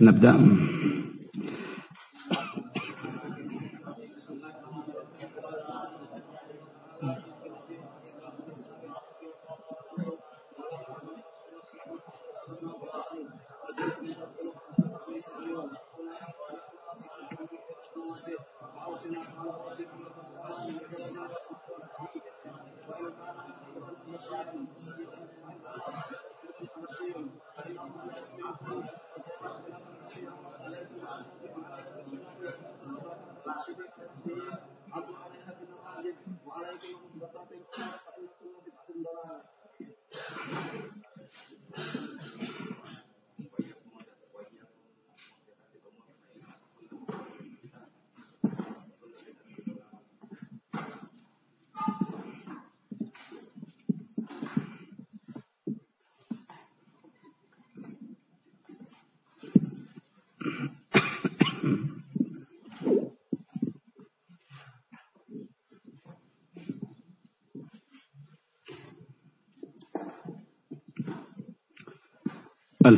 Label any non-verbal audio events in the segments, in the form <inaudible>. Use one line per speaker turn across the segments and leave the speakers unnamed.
نبدأ.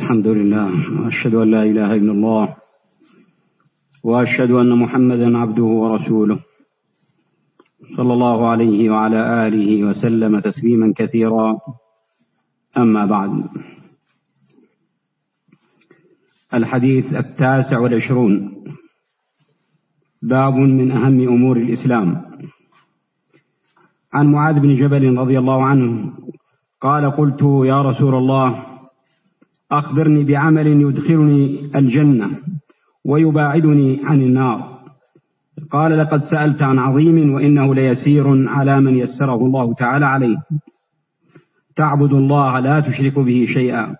الحمد لله وأشهد أن لا إله إلا الله وأشهد أن محمدا عبده ورسوله صلى الله عليه وعلى آله وسلم تسليما كثيرا. أما بعد الحديث التاسع والعشرون باب من أهم أمور الإسلام. عن معاذ بن جبل رضي الله عنه قال قلت يا رسول الله أخبرني بعمل يدخلني الجنة ويباعدني عن النار. قال لقد سألت عن عظيم وإنه ليسير على من يسره الله تعالى عليه. تعبد الله لا تشرك به شيئا.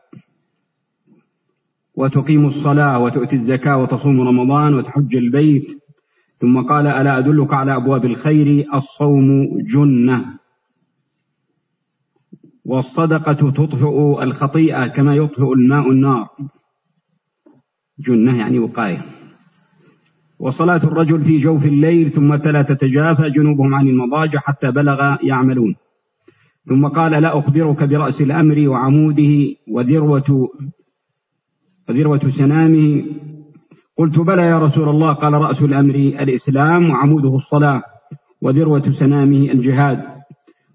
وتقيم الصلاة وتؤتي الزكاة وتصوم رمضان وتحج البيت. ثم قال ألا أدلك على أبواب الخير؟ الصوم جنة. والصدقة تطفئ الخطيئة كما يطفئ الماء النار. جنة يعني وقاية. وصلاة الرجل في جوف الليل ثم تلا تتجافى جنوبهم عن المضاجع حتى بلغ يعملون. ثم قال لا أخبرك برأس الأمر وعموده وذروة وذروة سنامه. قلت بلى يا رسول الله قال رأس الأمر الإسلام وعموده الصلاة وذروة سنامه الجهاد.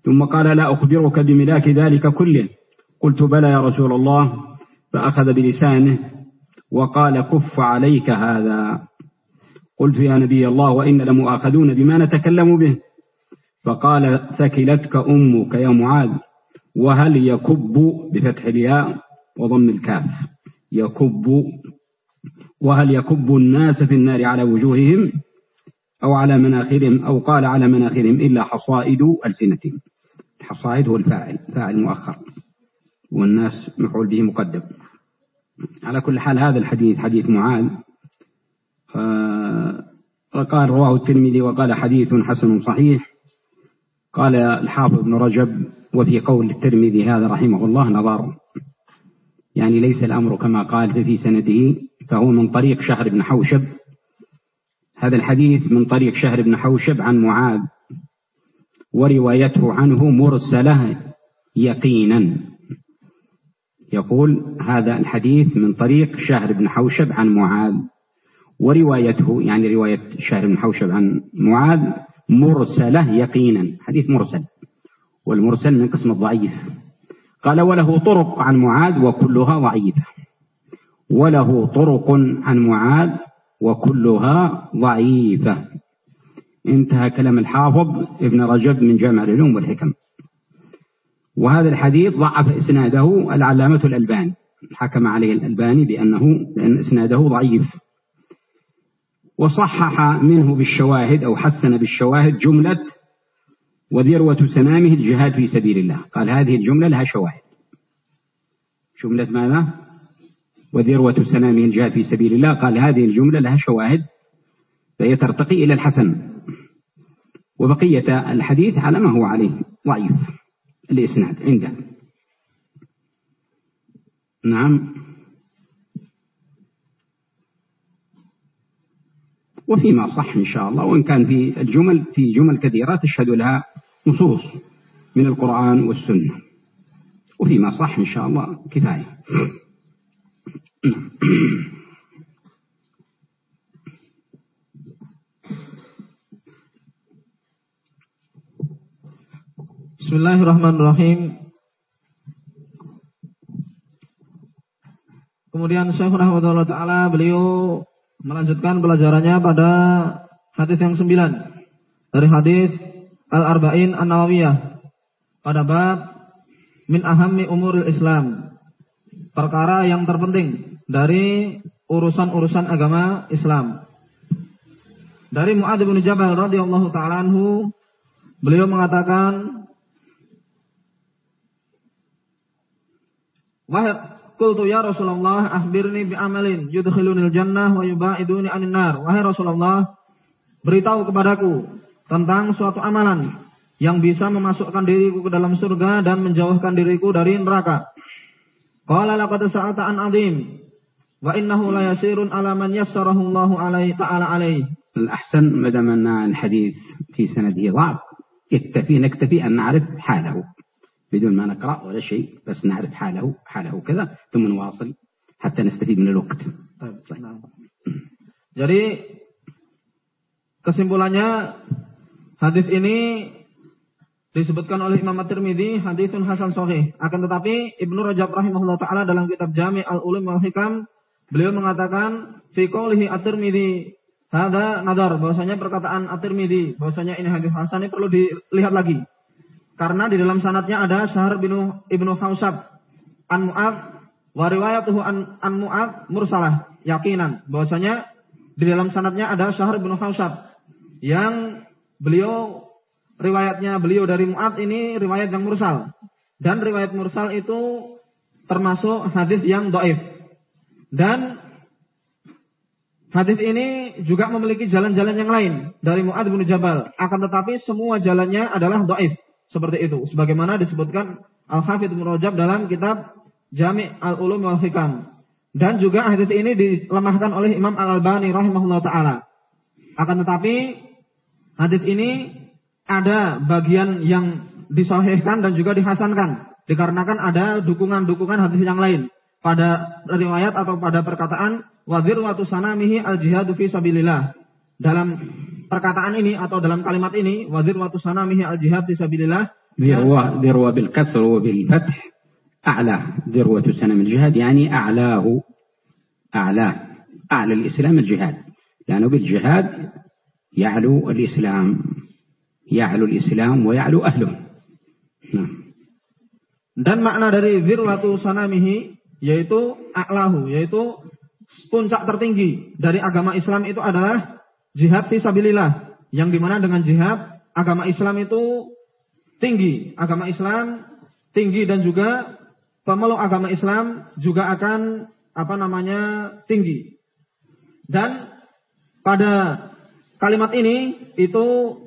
ثم قال لا أخبرك بملاك ذلك كله قلت بلى يا رسول الله. فأخذ بلسانه وقال كف عليك هذا. قلت يا نبي الله وإن لمؤاخذون بما نتكلم به. فقال ثكلتك أمك يا معاذ. وهل يكب بفتح الياء وضم الكاف؟ يكب. وهل يكب الناس في النار على وجوههم أو على مناخرهم أو قال على مناخرهم إلا حصائد ألسنتهم؟ الحصائد هو الفاعل فاعل مؤخر. والناس مفعول به مقدم. على كل حال هذا الحديث حديث معاذ. وقال رواه الترمذي وقال حديث حسن صحيح. قال الحافظ ابن رجب وفي قول الترمذي هذا رحمه الله نظر. يعني ليس الأمر كما قال ففي سنده فهو من طريق شهر بن حوشب. هذا الحديث من طريق شهر بن حوشب عن معاذ. وروايته عنه مرسلة يقينا. يقول هذا الحديث من طريق شهر بن حوشب عن معاذ. وروايته يعني رواية شهر بن حوشب عن معاذ مرسلة يقينا. حديث مرسل. والمرسل من قسم الضعيف. قال وله طرق عن معاذ وكلها ضعيفة. وله طرق عن معاذ وكلها ضعيفة. انتهى كلام الحافظ ابن رجب من جامع العلوم والحكم. وهذا الحديث ضعف إسناده العلامة الألباني. حكم عليه الألباني بأنه لأن إسناده ضعيف. وصحح منه بالشواهد أو حسن بالشواهد جملة وذروة سنامه الجهاد في سبيل الله. قال هذه الجملة لها شواهد. جملة ماذا؟ وذروة سنامه الجهاد في سبيل الله. قال هذه الجملة لها شواهد فهي ترتقي إلى الحسن. وبقية الحديث على ما هو عليه. ضعيف الإسناد عنده. نعم. وفيما صح إن شاء الله وإن كان في الجمل في جمل كثيرة تشهد لها نصوص من القرآن والسنة. وفيما صح إن شاء الله كفاية. <clears throat>
Bismillahirrahmanirrahim. Kemudian Syekh rahimahullah taala beliau melanjutkan pelajarannya pada hadis yang sembilan dari hadis Al-Arba'in An-Nawawiyah pada bab min ahammi umuril Islam. Perkara yang terpenting dari urusan-urusan agama Islam. Dari Mu'adz bin Jabal radhiyallahu taala anhu beliau mengatakan Wahai qultu ya Rasulullah akhbirni bi amalin yudkhilunil jannah wa yubaiduni anin nar. Wahai Rasulullah, beritahu kepadaku tentang suatu amalan yang bisa memasukkan diriku ke dalam surga dan menjauhkan diriku dari neraka. Qala laqad sa'ata an 'azim wa innahu la yasirun ala man yassarahu Allah alaihi ta'ala alaihi.
الأحسن ما دام أن الحديث في سنده ضعف يكتفي نكتفي أن نعرف حاله بدون ما نقرأ ولا شيء بس نعرف حاله حاله كذا ثم نواصل حتى نستفيد من الوقت
طيب. Jadi kesimpulannya hadis ini disebutkan oleh Imam At-Tirmidzi haditsun hasan sahih. Akan tetapi Ibnu Rajab rahimahullah taala dalam kitab Jami' al-Ulum wal Hikam beliau mengatakan fi qoulihi At-Tirmidzi hadza nadar bahwasanya perkataan At-Tirmidzi bahwasanya ini hadis hasan ini perlu dilihat lagi. Karena di dalam sanatnya ada Syahr bin Ibnu Hausab. An Mu'ad wa riwayatuhu an, an Mu'ad mursalah yakinan. Bahwasanya di dalam sanatnya ada Syahr bin Hausab. Yang beliau riwayatnya beliau dari Mu'ad ini riwayat yang mursal. Dan riwayat mursal itu termasuk hadis yang doif dan hadis ini juga memiliki jalan-jalan yang lain dari Mu'ad bin Jabal. Akan tetapi semua jalannya adalah doif seperti itu. Sebagaimana disebutkan Al-Hafidh Ibnu Rajab dalam kitab Jami' Al-Ulum wal Hikam. Dan juga hadis ini dilemahkan oleh Imam Al-Albani rahimahullah taala. Akan tetapi hadis ini ada bagian yang disahihkan dan juga dihasankan dikarenakan ada dukungan-dukungan hadis yang lain pada riwayat atau pada perkataan wazir watu sanamihi al jihadu fi sabilillah dalam perkataan ini atau dalam kalimat ini wazir watu sanamihi al jihad fi sabilillah
ذروة ذروة بالكسر وبالفتح أعلى ذروة سنم الجهاد يعني أعلاه أعلاه أعلى الإسلام الجهاد لأنه بالجهاد يعلو الإسلام يعلو الإسلام ويعلو أهله
نعم dan makna dari zirwatu sanamihi yaitu a'lahu yaitu puncak tertinggi dari agama Islam itu adalah jihad fisabilillah yang di mana dengan jihad agama Islam itu tinggi. Agama Islam tinggi dan juga pemeluk agama Islam juga akan apa namanya tinggi. Dan pada kalimat ini itu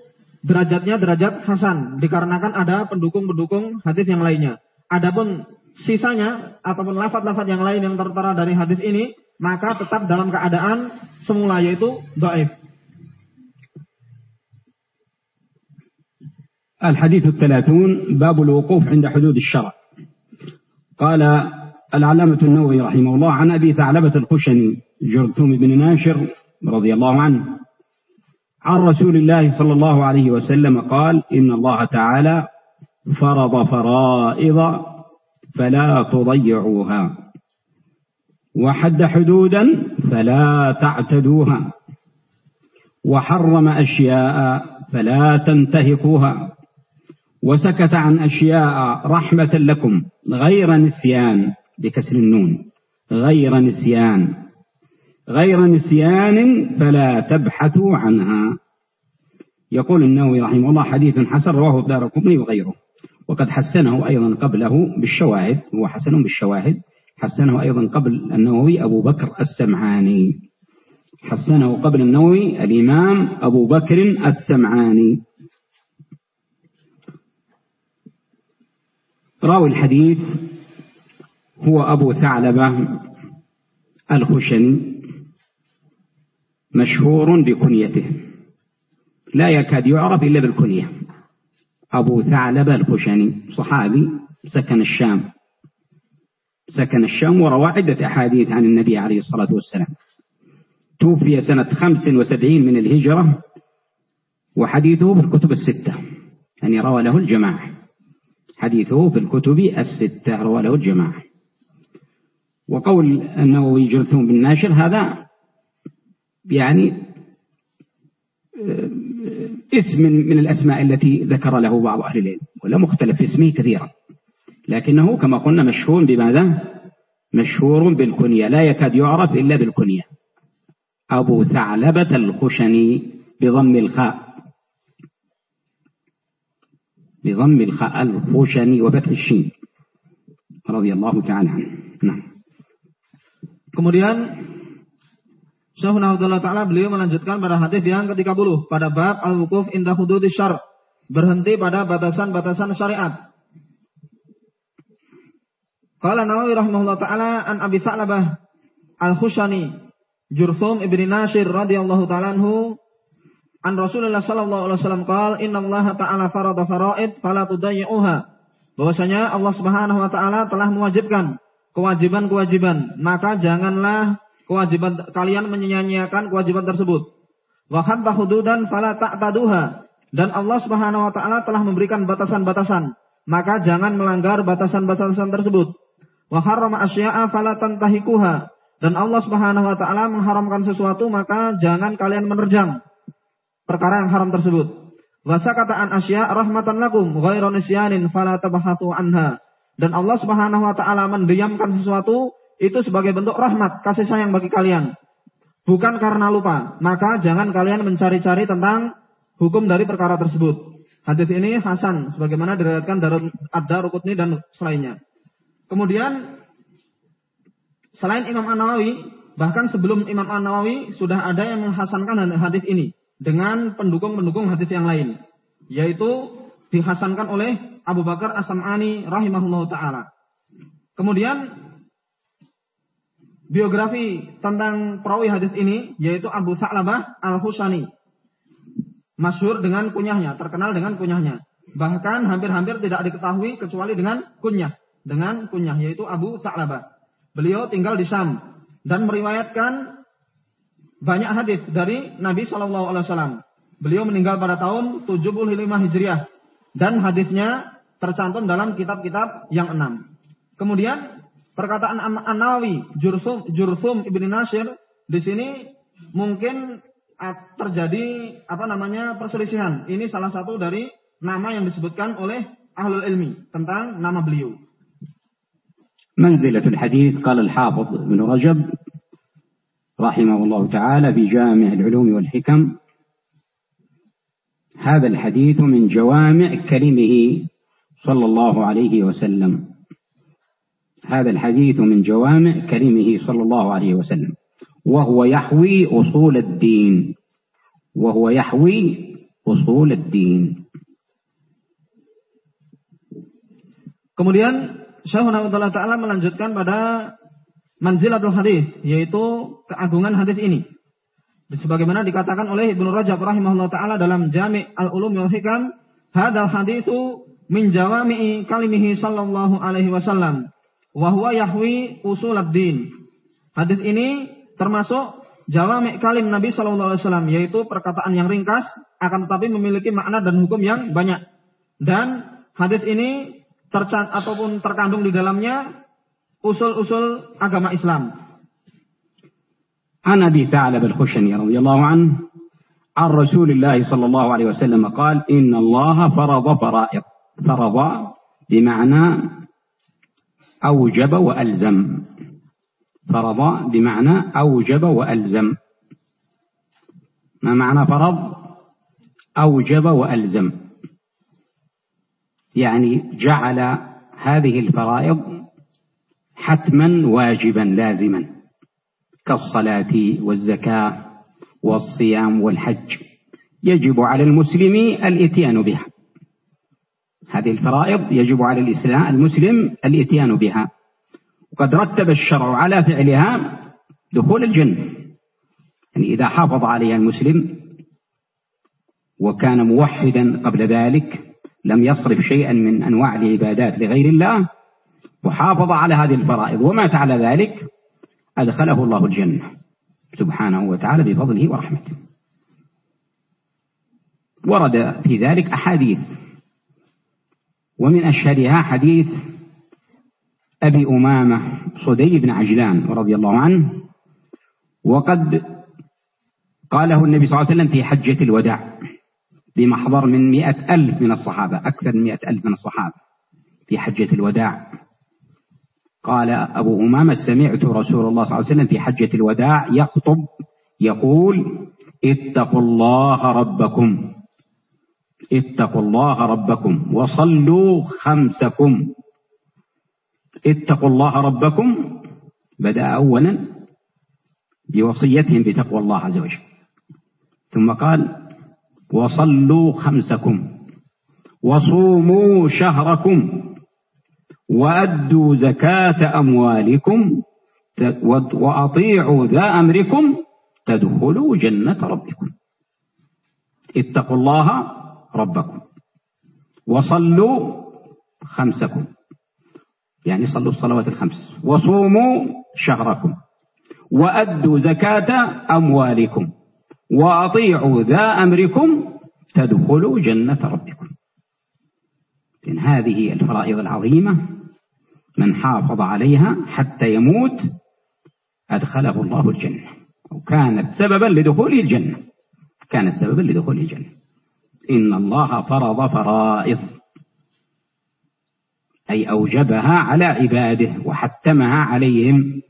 derajatnya derajat hasan. Dikarenakan ada pendukung-pendukung hadis yang lainnya. Adapun sisanya ataupun lafaz-lafaz yang lain yang tertera dari hadis ini maka tetap dalam keadaan semula yaitu dhaif
الحديث الثلاثون باب الوقوف عند حدود الشرع. قال العلامة النووي رحمه الله عن أبي ثعلبة الخشني جرثوم بن ناشر رضي الله عنه عن رسول الله صلى الله عليه وسلم قال إن الله تعالى فرض فرائض فلا تضيعوها وحد حدودا فلا تعتدوها وحرم أشياء فلا تنتهكوها وسكت عن أشياء رحمة لكم غير نسيان بكسر النون غير نسيان. غير نسيان فلا تبحثوا عنها. يقول النووي رحمه الله حديث حسن رواه الدار وغيره. وقد حسنه أيضا قبله بالشواهد هو حسن بالشواهد. حسنه أيضا قبل النووي أبو بكر السمعاني. حسنه قبل النووي الإمام أبو بكر السمعاني. راوي الحديث هو أبو ثعلبة الخشني مشهور بكنيته. لا يكاد يعرف إلا بالكنية. أبو ثعلبة الخشني صحابي سكن الشام. سكن الشام وروى عدة أحاديث عن النبي عليه الصلاة والسلام. توفي سنة خمس وسبعين من الهجرة وحديثه في الكتب الستة يعني روى له الجماعة. حديثه في الكتب الستة رواه له الجماعة. وقول النووي جرثوم بالناشر هذا يعني آه، اسم من الأسماء التي ذكر له بعض أهل العلم ولا مختلف في اسمه كثيرا. لكنه كما قلنا مشهور بماذا؟ مشهور بالكنية لا يكاد يعرف إلا بالكنية. أبو ثعلبة الخشني بضم الخاء. بضم الخاء الخشني وفتح الشين رضي الله تعالى عنه نعم
Kemudian Syekhuna Abdullah Ta'ala beliau melanjutkan pada hadis yang ke-30 pada bab al-wukuf indah hududi syar berhenti pada batasan-batasan syariat. Qala Nawawi rahimahullah taala an Abi Sa'labah Al-Khushani Jurthum ibni Nasir radhiyallahu taala anhu an Rasulullah sallallahu alaihi wasallam qala inna Allah ta'ala farada faraid fala tudayyuha. Bahwasanya Allah Subhanahu wa taala telah mewajibkan kewajiban-kewajiban, maka janganlah kewajiban kalian menyanyiakan kewajiban tersebut. Wa khatta hududan fala ta'taduha. Dan Allah Subhanahu wa taala telah memberikan batasan-batasan, maka jangan melanggar batasan-batasan tersebut. Wa harrama asya'a fala tantahikuha. Dan Allah Subhanahu wa taala mengharamkan sesuatu, maka jangan kalian menerjang perkara yang haram tersebut. Wa sakata an asya' rahmatan lakum ghairu nisyanin fala anha. Dan Allah Subhanahu wa taala mendiamkan sesuatu itu sebagai bentuk rahmat, kasih sayang bagi kalian. Bukan karena lupa, maka jangan kalian mencari-cari tentang hukum dari perkara tersebut. Hadis ini hasan sebagaimana diriwayatkan dari Ad-Darqutni dan selainnya. Kemudian selain Imam An-Nawawi, bahkan sebelum Imam An-Nawawi sudah ada yang menghasankan hadis ini dengan pendukung-pendukung hadis yang lain, yaitu dihasankan oleh Abu Bakar As-Sam'ani rahimahullah taala. Kemudian biografi tentang perawi hadis ini yaitu Abu Sa'labah Al-Husani. Masyhur dengan kunyahnya, terkenal dengan kunyahnya. Bahkan hampir-hampir tidak diketahui kecuali dengan kunyah, dengan kunyah yaitu Abu Sa'labah. Beliau tinggal di Syam dan meriwayatkan banyak hadis dari Nabi Shallallahu alaihi wasallam. Beliau meninggal pada tahun 75 Hijriah dan hadisnya tercantum dalam kitab-kitab yang enam. Kemudian perkataan An-Nawawi, Jursum, Jursum Ibn Nasir di sini mungkin terjadi apa namanya perselisihan. Ini salah satu dari nama yang disebutkan oleh ahlul ilmi tentang nama beliau.
منزلة الحديث قال الحافظ ابن رجب رحمه الله تعالى في جامع العلوم والحكم. هذا الحديث من جوامع كلمه صلى الله عليه وسلم. هذا الحديث من جوامع كلمه صلى الله عليه وسلم. وهو يحوي أصول الدين. وهو يحوي أصول الدين.
Kemudian Syekhuna Ta'ala melanjutkan pada manzilatul hadis yaitu keagungan hadis ini. Sebagaimana dikatakan oleh Ibnu Rajab rahimahullah taala dalam Jami' al-Ulum wal Hikam, hadzal haditsu min jawami'i kalimihi sallallahu alaihi wasallam wa huwa yahwi usuluddin. Hadis ini termasuk jawami' kalim Nabi sallallahu alaihi wasallam yaitu perkataan yang ringkas akan tetapi memiliki makna dan hukum yang banyak. Dan hadis ini tercat ataupun terkandung di dalamnya usul-usul agama Islam.
عن ابي ثعلب الخشني رضي الله عنه عن رسول الله صلى الله عليه وسلم قال ان الله فرض فرائض فرض بمعنى أوجب وألزم فرض بمعنى أوجب وألزم ما معنى فرض أوجب وألزم يعني جعل هذه الفرائض حتما واجبا لازما كالصلاة والزكاة والصيام والحج يجب على المسلم الإتيان بها. هذه الفرائض يجب على الإسلام المسلم الإتيان بها. وقد رتب الشرع على فعلها دخول الجنة. يعني إذا حافظ عليها المسلم وكان موحدا قبل ذلك لم يصرف شيئا من أنواع العبادات لغير الله وحافظ على هذه الفرائض ومات على ذلك أدخله الله الجنة. سبحانه وتعالى بفضله ورحمته. ورد في ذلك أحاديث. ومن أشهرها حديث أبي أمامة صدي بن عجلان رضي الله عنه وقد قاله النبي صلى الله عليه وسلم في حجة الوداع بمحضر من مئة ألف من الصحابة أكثر من مئة ألف من الصحابة في حجة الوداع. قال أبو أمامة سمعت رسول الله صلى الله عليه وسلم في حجة الوداع يخطب يقول اتقوا الله ربكم اتقوا الله ربكم وصلوا خمسكم. اتقوا الله ربكم بدأ أولا بوصيتهم بتقوى الله عز وجل. ثم قال وصلوا خمسكم وصوموا شهركم. وأدوا زكاة أموالكم وأطيعوا ذا أمركم تدخلوا جنة ربكم. اتقوا الله ربكم. وصلوا خمسكم. يعني صلوا الصلوات الخمس. وصوموا شهركم. وأدوا زكاة أموالكم. وأطيعوا ذا أمركم تدخلوا جنة ربكم. إن هذه الفرائض العظيمة. من حافظ عليها حتى يموت أدخله الله الجنة. وكانت سببا لدخول الجنة. كانت سببا لدخول الجنة. إن الله فرض فرائض. أي أوجبها على عباده وحتمها عليهم.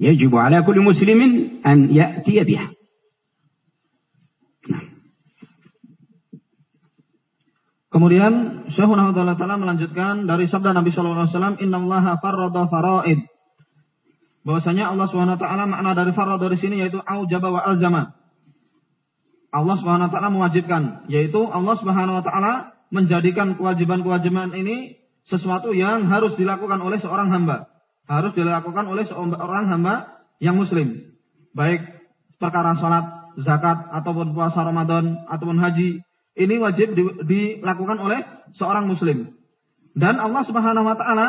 يجب على كل مسلم أن يأتي بها.
Kemudian Syekhuna Ta'ala melanjutkan dari sabda Nabi Shallallahu Alaihi Wasallam, Inna Allah farada faraid. Bahwasanya Allah Subhanahu Wa Taala makna dari farad dari sini yaitu aujaba wa alzama. Allah Subhanahu Wa Taala mewajibkan, yaitu Allah Subhanahu Wa Taala menjadikan kewajiban-kewajiban ini sesuatu yang harus dilakukan oleh seorang hamba, harus dilakukan oleh seorang hamba yang muslim, baik perkara sholat, zakat ataupun puasa Ramadan ataupun haji ini wajib di, dilakukan oleh seorang muslim. Dan Allah Subhanahu wa taala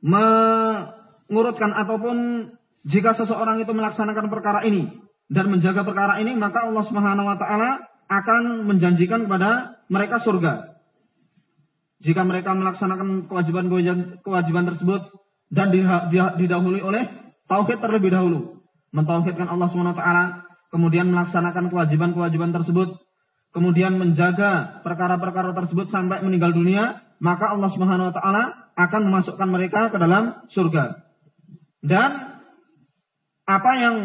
mengurutkan ataupun jika seseorang itu melaksanakan perkara ini dan menjaga perkara ini, maka Allah Subhanahu wa taala akan menjanjikan kepada mereka surga. Jika mereka melaksanakan kewajiban-kewajiban kewajiban tersebut dan didahului oleh tauhid terlebih dahulu, mentauhidkan Allah Subhanahu wa taala kemudian melaksanakan kewajiban-kewajiban tersebut, kemudian menjaga perkara-perkara tersebut sampai meninggal dunia, maka Allah Subhanahu wa taala akan memasukkan mereka ke dalam surga. Dan apa yang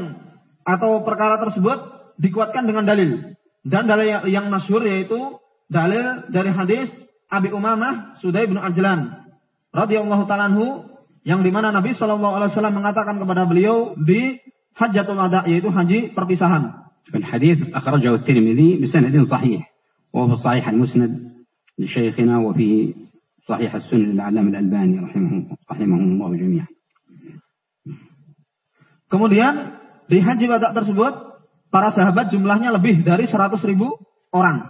atau perkara tersebut dikuatkan dengan dalil. Dan dalil yang, masyhur yaitu dalil dari hadis Abi Umamah Sudai bin Ajlan radhiyallahu taala yang di mana Nabi Shallallahu alaihi wasallam mengatakan kepada beliau di حجة الوداع يدو حجي perpisahan
الحديث أخرجه الترمذي بسند صحيح وهو في الصحيح المسند لشيخنا وفي صحيح السنن للعلامة الألباني رحمه رحمهم الله جميعا
Kemudian di haji wada tersebut para sahabat jumlahnya lebih dari 100 ribu orang.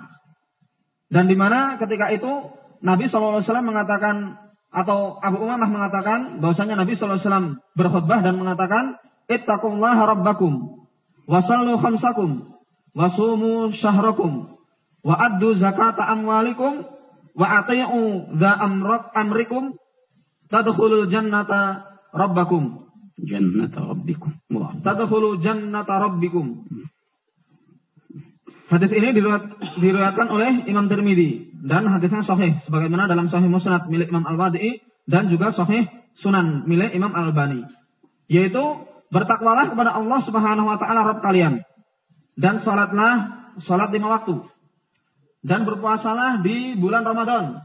Dan di mana ketika itu Nabi SAW mengatakan atau Abu Umamah mengatakan bahwasanya Nabi SAW berkhutbah dan mengatakan ittaqullaha rabbakum wa sallu khamsakum wa sumu syahrakum wa addu zakata amwalikum wa ati'u dha amrak amrikum tadkhulul jannata rabbakum.
Jannata rabbikum.
Tadkhulul jannata rabbikum. Hadis ini diriwayatkan oleh Imam Tirmidzi dan hadisnya sahih sebagaimana dalam sahih Musnad milik Imam Al-Wadi'i dan juga sahih Sunan milik Imam Al-Albani. Yaitu Bertakwalah kepada Allah Subhanahu wa taala Rabb kalian. Dan salatlah salat lima waktu. Dan berpuasalah di bulan Ramadan.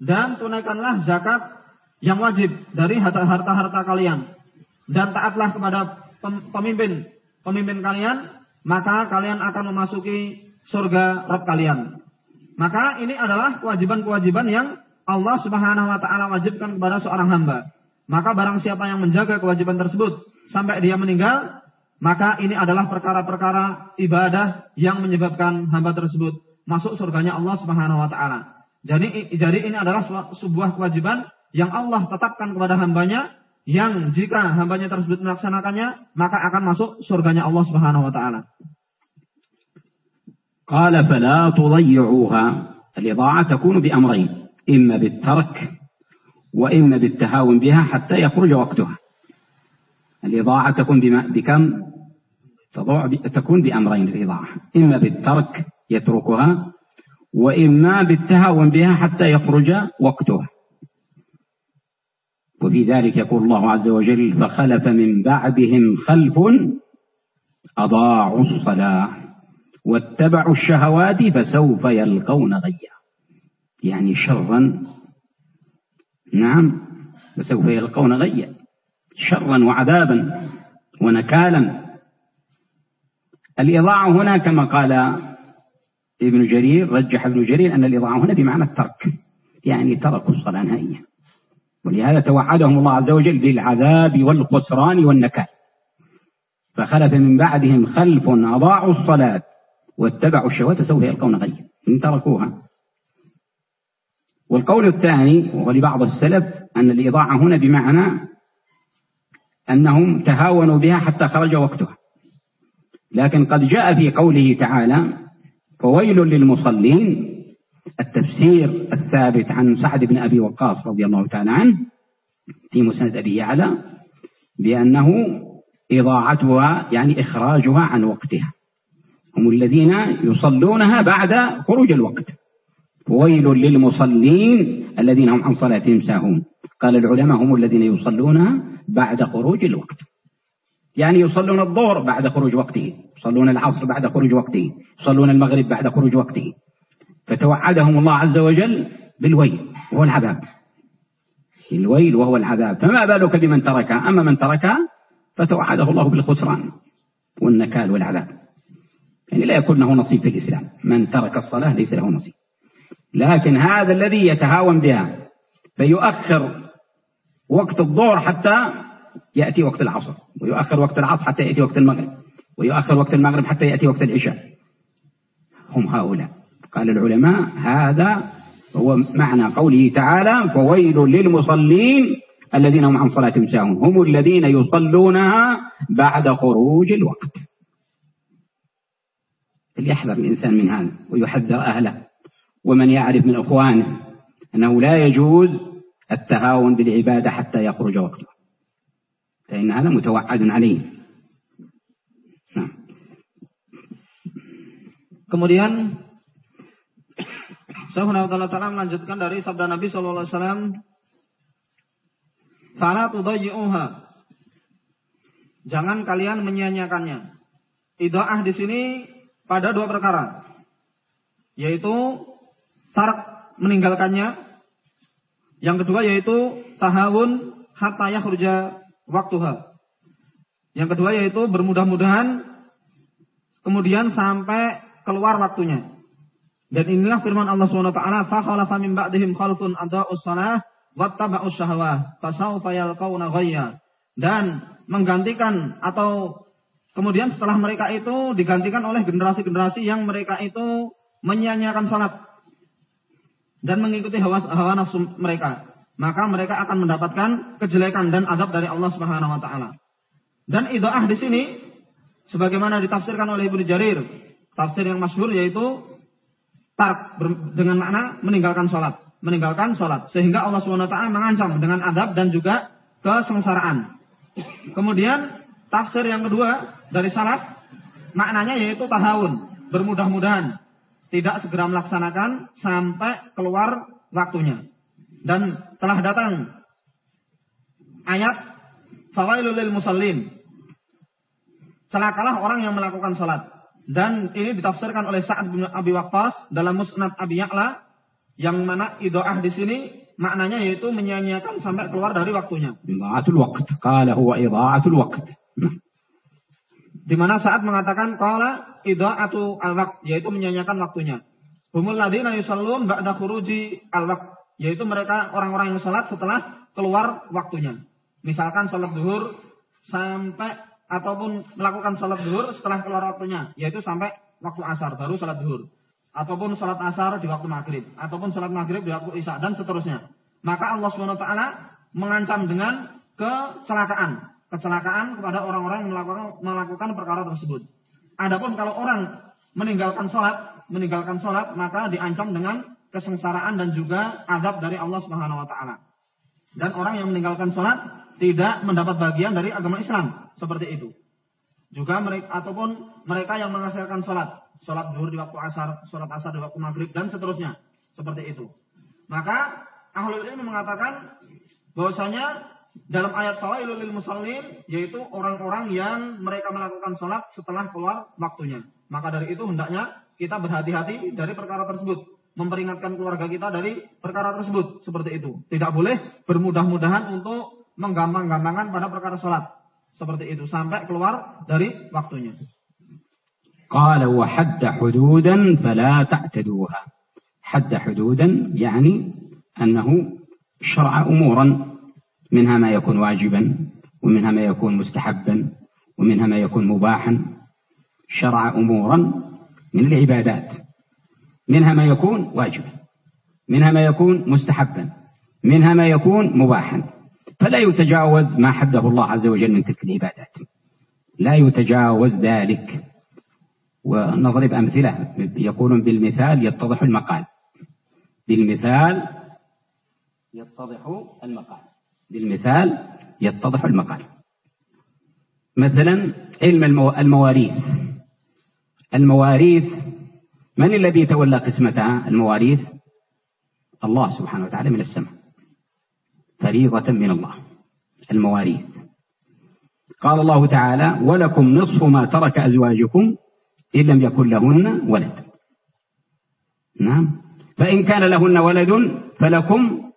Dan tunaikanlah zakat yang wajib dari harta-harta kalian. Dan taatlah kepada pemimpin pemimpin kalian, maka kalian akan memasuki surga Rabb kalian. Maka ini adalah kewajiban-kewajiban yang Allah Subhanahu wa taala wajibkan kepada seorang hamba. Maka barang siapa yang menjaga kewajiban tersebut sampai dia meninggal, maka ini adalah perkara-perkara ibadah yang menyebabkan hamba tersebut masuk surganya Allah Subhanahu wa taala. Jadi jadi ini adalah sebuah kewajiban yang Allah tetapkan kepada hambanya yang jika hambanya tersebut melaksanakannya maka akan masuk surganya Allah Subhanahu wa taala.
قال فلا تضيعوها الإضاعة تكون بأمرين إما بالترك وإما بالتهاون بها حتى يخرج وقتها الإضاعة تكون بكم؟ تضوع تكون بأمرين الإضاعة. إما بالترك يتركها وإما بالتهاون بها حتى يخرج وقتها. وفي ذلك يقول الله عز وجل فخلف من بعدهم خلف أضاعوا الصلاة واتبعوا الشهوات فسوف يلقون غيا. يعني شرا. نعم فسوف يلقون غيا. شرا وعذابا ونكالا. الإضاعة هنا كما قال ابن جرير رجح ابن جرير أن الإضاعة هنا بمعنى الترك يعني تركوا الصلاة نهائيا. ولهذا توعدهم الله عز وجل بالعذاب والخسران والنكال. فخلف من بعدهم خلف أضاعوا الصلاة واتبعوا الشهوات سوف يلقون غيا. إن تركوها. والقول الثاني وهو لبعض السلف أن الإضاعة هنا بمعنى أنهم تهاونوا بها حتى خرج وقتها. لكن قد جاء في قوله تعالى فويل للمصلين. التفسير الثابت عن سعد بن أبي وقاص رضي الله تعالى عنه في مسند أبي يعلى بأنه إضاعتها يعني إخراجها عن وقتها. هم الذين يصلونها بعد خروج الوقت. ويل للمصلين الذين هم عن صلاتهم ساهون. قال العلماء هم الذين يصلونها بعد خروج الوقت. يعني يصلون الظهر بعد خروج وقته يصلون العصر بعد خروج وقته يصلون المغرب بعد خروج وقته. فتوعدهم الله عز وجل بالويل وهو العذاب. الويل وهو العذاب. فما بالك بمن تركها أما من تركها فتوعده الله بالخسران والنكال والعذاب. يعني لا يكون له نصيب في الإسلام. من ترك الصلاة ليس له نصيب. لكن هذا الذي يتهاون بها فيؤخر وقت الظهر حتى يأتي وقت العصر ويؤخر وقت العصر حتى يأتي وقت المغرب ويؤخر وقت المغرب حتى يأتي وقت العشاء. هم هؤلاء. قال العلماء هذا هو معنى قوله تعالى فويل للمصلين الذين هم عن صلاتهم ساهون هم الذين يصلونها بعد خروج الوقت. فليحذر الإنسان من هذا ويحذر أهله؟ ومن يعرف من إخوانه أنه لا يجوز التهاون بالعبادة حتى يخرج وقته فإن هذا متوعد عليه نعم
Kemudian Syekhuna Allah Ta'ala melanjutkan dari sabda Nabi Sallallahu Alaihi Wasallam Fala tudayyuha Jangan kalian menyia-nyiakannya. Idoah di sini pada dua perkara, yaitu tarak meninggalkannya. yang kedua yaitu tahawun hatta yakhruja waktuha. Yang kedua yaitu bermudah-mudahan kemudian sampai keluar waktunya. Dan inilah firman Allah Subhanahu wa taala, "Fa khalafa min ba'dihim khalfun adaa'us shalah wattaba'us syahwah, fasawfa yalqauna ghayya." Dan menggantikan atau kemudian setelah mereka itu digantikan oleh generasi-generasi yang mereka itu menyia-nyiakan salat dan mengikuti hawa, hawa nafsu mereka, maka mereka akan mendapatkan kejelekan dan adab dari Allah Subhanahu wa taala. Dan idoah di sini sebagaimana ditafsirkan oleh Ibnu Jarir, tafsir yang masyhur yaitu tark dengan makna meninggalkan sholat, meninggalkan sholat, sehingga Allah Subhanahu wa taala mengancam dengan adab dan juga kesengsaraan. Kemudian tafsir yang kedua dari salat maknanya yaitu tahawun, bermudah-mudahan tidak segera melaksanakan sampai keluar waktunya. Dan telah datang ayat fawailul lil musallin. Celakalah orang yang melakukan salat. Dan ini ditafsirkan oleh Sa'ad bin Abi Waqqas dalam Musnad Abi Ya'la yang mana idoah di sini maknanya yaitu menyanyiakan sampai keluar dari waktunya.
Idha'atul waqt. Qala huwa idha'atul waqt.
Di mana saat mengatakan qala idha'atu al-waqt yaitu menyanyiakan waktunya. Humul ladina yusallun ba'da khuruji al-waqt yaitu mereka orang-orang yang salat setelah keluar waktunya. Misalkan salat zuhur sampai ataupun melakukan salat zuhur setelah keluar waktunya yaitu sampai waktu asar baru salat zuhur ataupun salat asar di waktu maghrib ataupun salat maghrib di waktu isya dan seterusnya. Maka Allah Subhanahu wa taala mengancam dengan kecelakaan kecelakaan kepada orang-orang yang melakukan, melakukan perkara tersebut. Adapun kalau orang meninggalkan sholat, meninggalkan sholat, maka diancam dengan kesengsaraan dan juga adab dari Allah Subhanahu wa taala. Dan orang yang meninggalkan sholat tidak mendapat bagian dari agama Islam seperti itu. Juga mereka ataupun mereka yang menghasilkan sholat, sholat zuhur di waktu asar, sholat asar di waktu maghrib dan seterusnya seperti itu. Maka ahlul ilmi mengatakan bahwasanya dalam ayat fawailul lil musallin yaitu orang-orang yang mereka melakukan sholat setelah keluar waktunya. Maka dari itu hendaknya kita berhati-hati dari perkara tersebut, memperingatkan keluarga kita dari perkara tersebut seperti itu. Tidak boleh bermudah-mudahan untuk menggampang-gampangkan pada perkara sholat seperti itu sampai keluar dari waktunya.
قال وحد حدودا فلا تعتدوها حد حدودا يعني أنه شرع أمورا منها ما يكون واجبا ومنها ما يكون مستحبا ومنها ما يكون مباحا. شرع أمورا من العبادات. منها ما يكون واجبا منها ما يكون مستحبا منها ما يكون مباحا. فلا يتجاوز ما حده الله عز وجل من تلك العبادات. لا يتجاوز ذلك. ونضرب أمثلة. يقولون بالمثال يتضح المقال. بالمثال يتضح المقال. بالمثال يتضح المقال. مثلا علم المواريث. المواريث من الذي تولى قسمتها؟ المواريث؟ الله سبحانه وتعالى من السماء. فريضة من الله. المواريث. قال الله تعالى ولكم نصف ما ترك أزواجكم إن لم يكن لهن ولد. نعم. فإن كان لهن ولد فلكم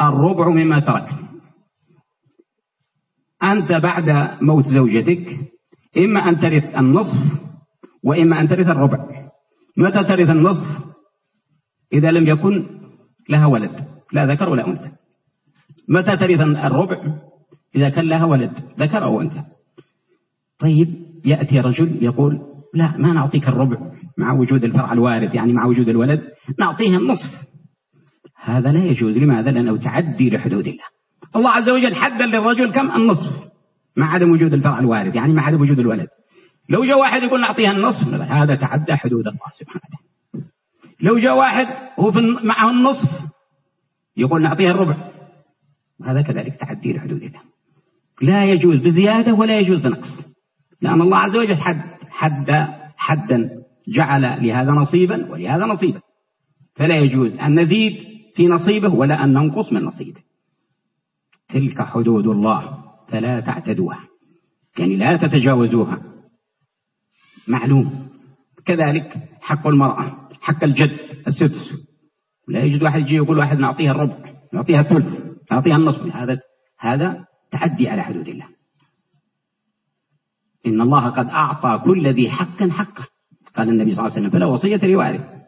الربع مما ترك. أنت بعد موت زوجتك إما أن ترث النصف وإما أن ترث الربع. متى ترث النصف؟ إذا لم يكن لها ولد لا ذكر ولا أنثى. متى ترث الربع؟ إذا كان لها ولد ذكر أو أنثى. طيب يأتي رجل يقول لا ما نعطيك الربع مع وجود الفرع الوارث يعني مع وجود الولد نعطيها النصف. هذا لا يجوز. لماذا؟ لأنه تعدي لحدود الله. الله عز وجل حد للرجل كم؟ النصف. مع عدم وجود الفرع الوارث يعني مع عدم وجود الولد. لو جاء واحد يقول نعطيها النصف هذا تعدى حدود الله سبحانه وتعالى. لو جاء واحد هو معه النصف يقول نعطيها الربع. هذا كذلك تعدي لحدود الله. لا يجوز بزيادة ولا يجوز بنقص. لأن الله عز وجل حد حد حدا جعل لهذا نصيبا ولهذا نصيبا. فلا يجوز أن نزيد في نصيبه ولا أن ننقص من نصيبه. تلك حدود الله فلا تعتدوها. يعني لا تتجاوزوها. معلوم. كذلك حق المرأة حق الجد السدس. لا يجد واحد يجي يقول واحد نعطيها الربع نعطيها الثلث نعطيها النصف. هذا هذا تعدي على حدود الله. إن الله قد أعطى كل ذي حق حقه. قال النبي صلى الله عليه وسلم فلا وصية لوارث.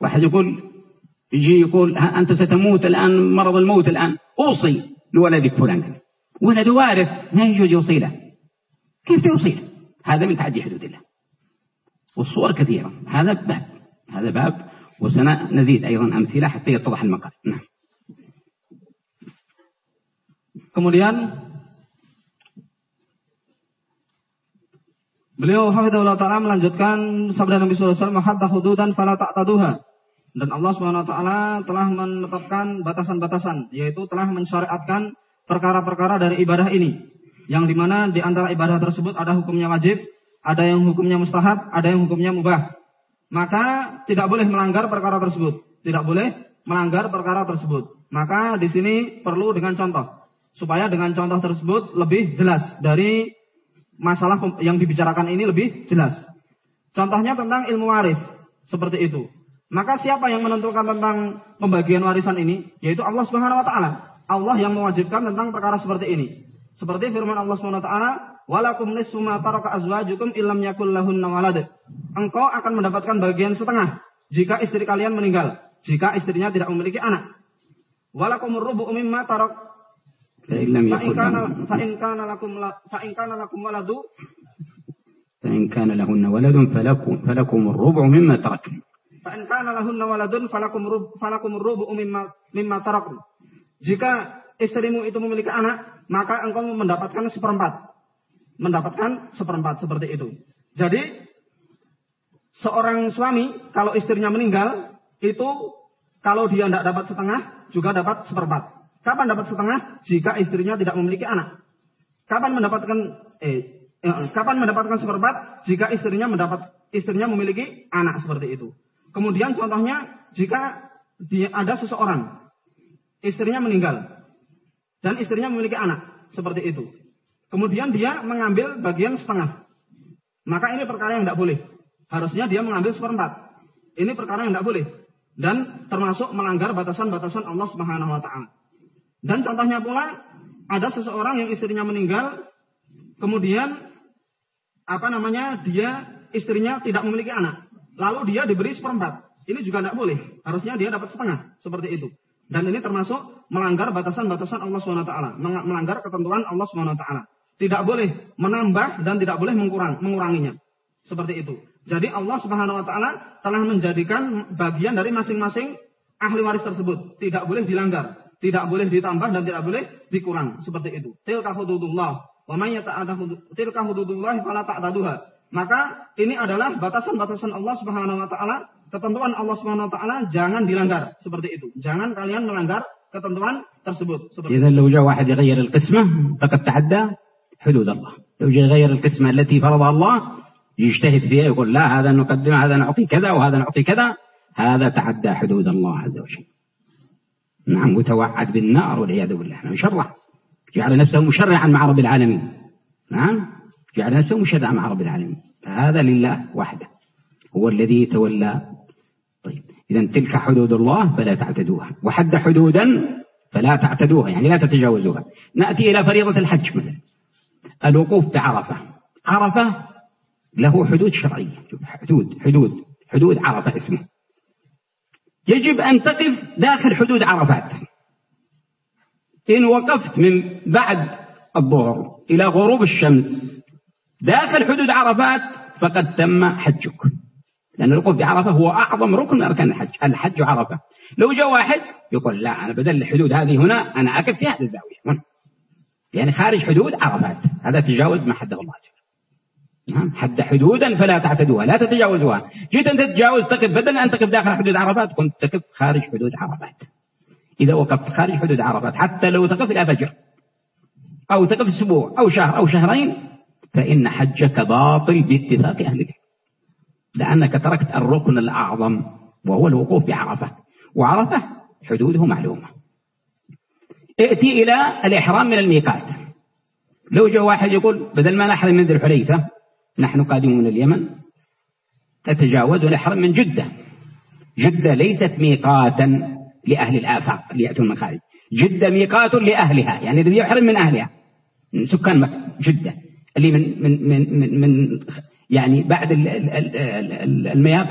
واحد يقول يجي يقول أنت ستموت الآن مرض الموت الآن. أوصي لولدك فلان ولد وارث ما يجوز يوصي له كيف توصي هذا من تعدي حدود الله. والصور كثيرة. هذا باب. هذا باب. وسنزيد أيضا أمثلة حتى يتضح المقال. نعم.
Kemudian beliau hafizahullah taala melanjutkan sabda Nabi wasallam hatta hududan fala ta'taduha. Dan Allah taala telah menetapkan batasan-batasan yaitu telah mensyariatkan perkara-perkara dari ibadah ini yang di mana di antara ibadah tersebut ada hukumnya wajib, ada yang hukumnya mustahab, ada yang hukumnya mubah. Maka tidak boleh melanggar perkara tersebut. Tidak boleh melanggar perkara tersebut. Maka di sini perlu dengan contoh. Supaya dengan contoh tersebut lebih jelas dari masalah yang dibicarakan ini lebih jelas. Contohnya tentang ilmu waris. Seperti itu. Maka siapa yang menentukan tentang pembagian warisan ini? Yaitu Allah Subhanahu wa taala. Allah yang mewajibkan tentang perkara seperti ini. Seperti firman Allah SWT, Walakum nisfu ma taraka azwajukum illam yakul lahunna walad. Engkau akan mendapatkan bagian setengah jika istri kalian meninggal, jika istrinya tidak memiliki anak. Walakum rubu mimma tarak fa in kana fa in kana lakum fa in kana lakum waladu
فإن كان لهن ولد فلكم فلكم الربع مما تركن
fa in kana falakum rubu mimma. Jika istrimu itu memiliki anak, maka engkau mendapatkan seperempat. Mendapatkan seperempat seperti itu. Jadi seorang suami kalau istrinya meninggal itu kalau dia tidak dapat setengah juga dapat seperempat. Kapan dapat setengah? Jika istrinya tidak memiliki anak. Kapan mendapatkan eh, eh kapan mendapatkan seperempat? Jika istrinya mendapat istrinya memiliki anak seperti itu. Kemudian contohnya jika ada seseorang istrinya meninggal dan istrinya memiliki anak seperti itu. Kemudian dia mengambil bagian setengah. Maka ini perkara yang tidak boleh. Harusnya dia mengambil seperempat. Ini perkara yang tidak boleh. Dan termasuk melanggar batasan-batasan Allah Subhanahu wa taala. Dan contohnya pula ada seseorang yang istrinya meninggal kemudian apa namanya dia istrinya tidak memiliki anak lalu dia diberi seperempat. Ini juga tidak boleh. Harusnya dia dapat setengah seperti itu. Dan ini termasuk melanggar batasan-batasan Allah swt melanggar ketentuan Allah swt tidak boleh menambah dan tidak boleh mengurang, menguranginya. Seperti itu. Jadi Allah Subhanahu wa taala telah menjadikan bagian dari masing-masing ahli waris tersebut, tidak boleh dilanggar, tidak boleh ditambah dan tidak boleh dikurang. Seperti itu. Tilka hududullah, wa may yata'adda tilka hududullah fala ta'taduha. Maka ini adalah batasan-batasan Allah Subhanahu wa taala, ketentuan Allah Subhanahu wa taala jangan dilanggar seperti itu. Jangan kalian melanggar ketentuan tersebut.
إذا لو جاء واحد يغير القسمة فقد تعدى حدود الله. لو جاء يغير القسمة التي فرضها الله يجتهد فيها يقول لا هذا نقدم هذا نعطي كذا وهذا نعطي كذا هذا تعدى حدود الله عز وجل نعم وتوعد بالنار والعياذ بالله نعم شرع جعل نفسه مشرعا مع رب العالمين نعم جعل نفسه مشرعا مع رب العالمين؟ فهذا لله وحده هو الذي يتولى. طيب إذا تلك حدود الله فلا تعتدوها وحد حدودا فلا تعتدوها يعني لا تتجاوزوها. نأتي إلى فريضة الحج مثلا. الوقوف بعرفة. عرفة له حدود شرعية. حدود حدود حدود عرفة اسمه. يجب أن تقف داخل حدود عرفات. إن وقفت من بعد الظهر إلى غروب الشمس داخل حدود عرفات فقد تم حجك. لأن الوقوف بعرفة هو أعظم ركن من أركان الحج. الحج عرفة. لو جاء واحد يقول لا أنا بدل الحدود هذه هنا أنا أقف في هذه الزاوية. يعني خارج حدود عرفات. هذا تجاوز ما حده الله نعم. حد حدودا فلا تعتدوها. لا تتجاوزوها. جيت أنت تتجاوز تقف بدل أن تقف داخل حدود عرفات كنت تقف خارج حدود عرفات. إذا وقفت خارج حدود عرفات حتى لو تقف إلى فجر أو تقف أسبوع أو شهر أو شهرين فإن حجك باطل باتفاق أهل العلم لأنك تركت الركن الأعظم وهو الوقوف بعرفة. وعرفة حدوده معلومة. ائتي إلى الإحرام من الميقات. لو جاء واحد يقول بدل ما نحرم من ذي الحليفة نحن قادمون من اليمن. تتجاوز ونحرم من جدة. جدة ليست ميقاتا لأهل الآفاق اللي يأتون من خارج جدة ميقات لأهلها يعني الذي يحرم من أهلها. من سكان مكة جدة. اللي من من من من, من يعني بعد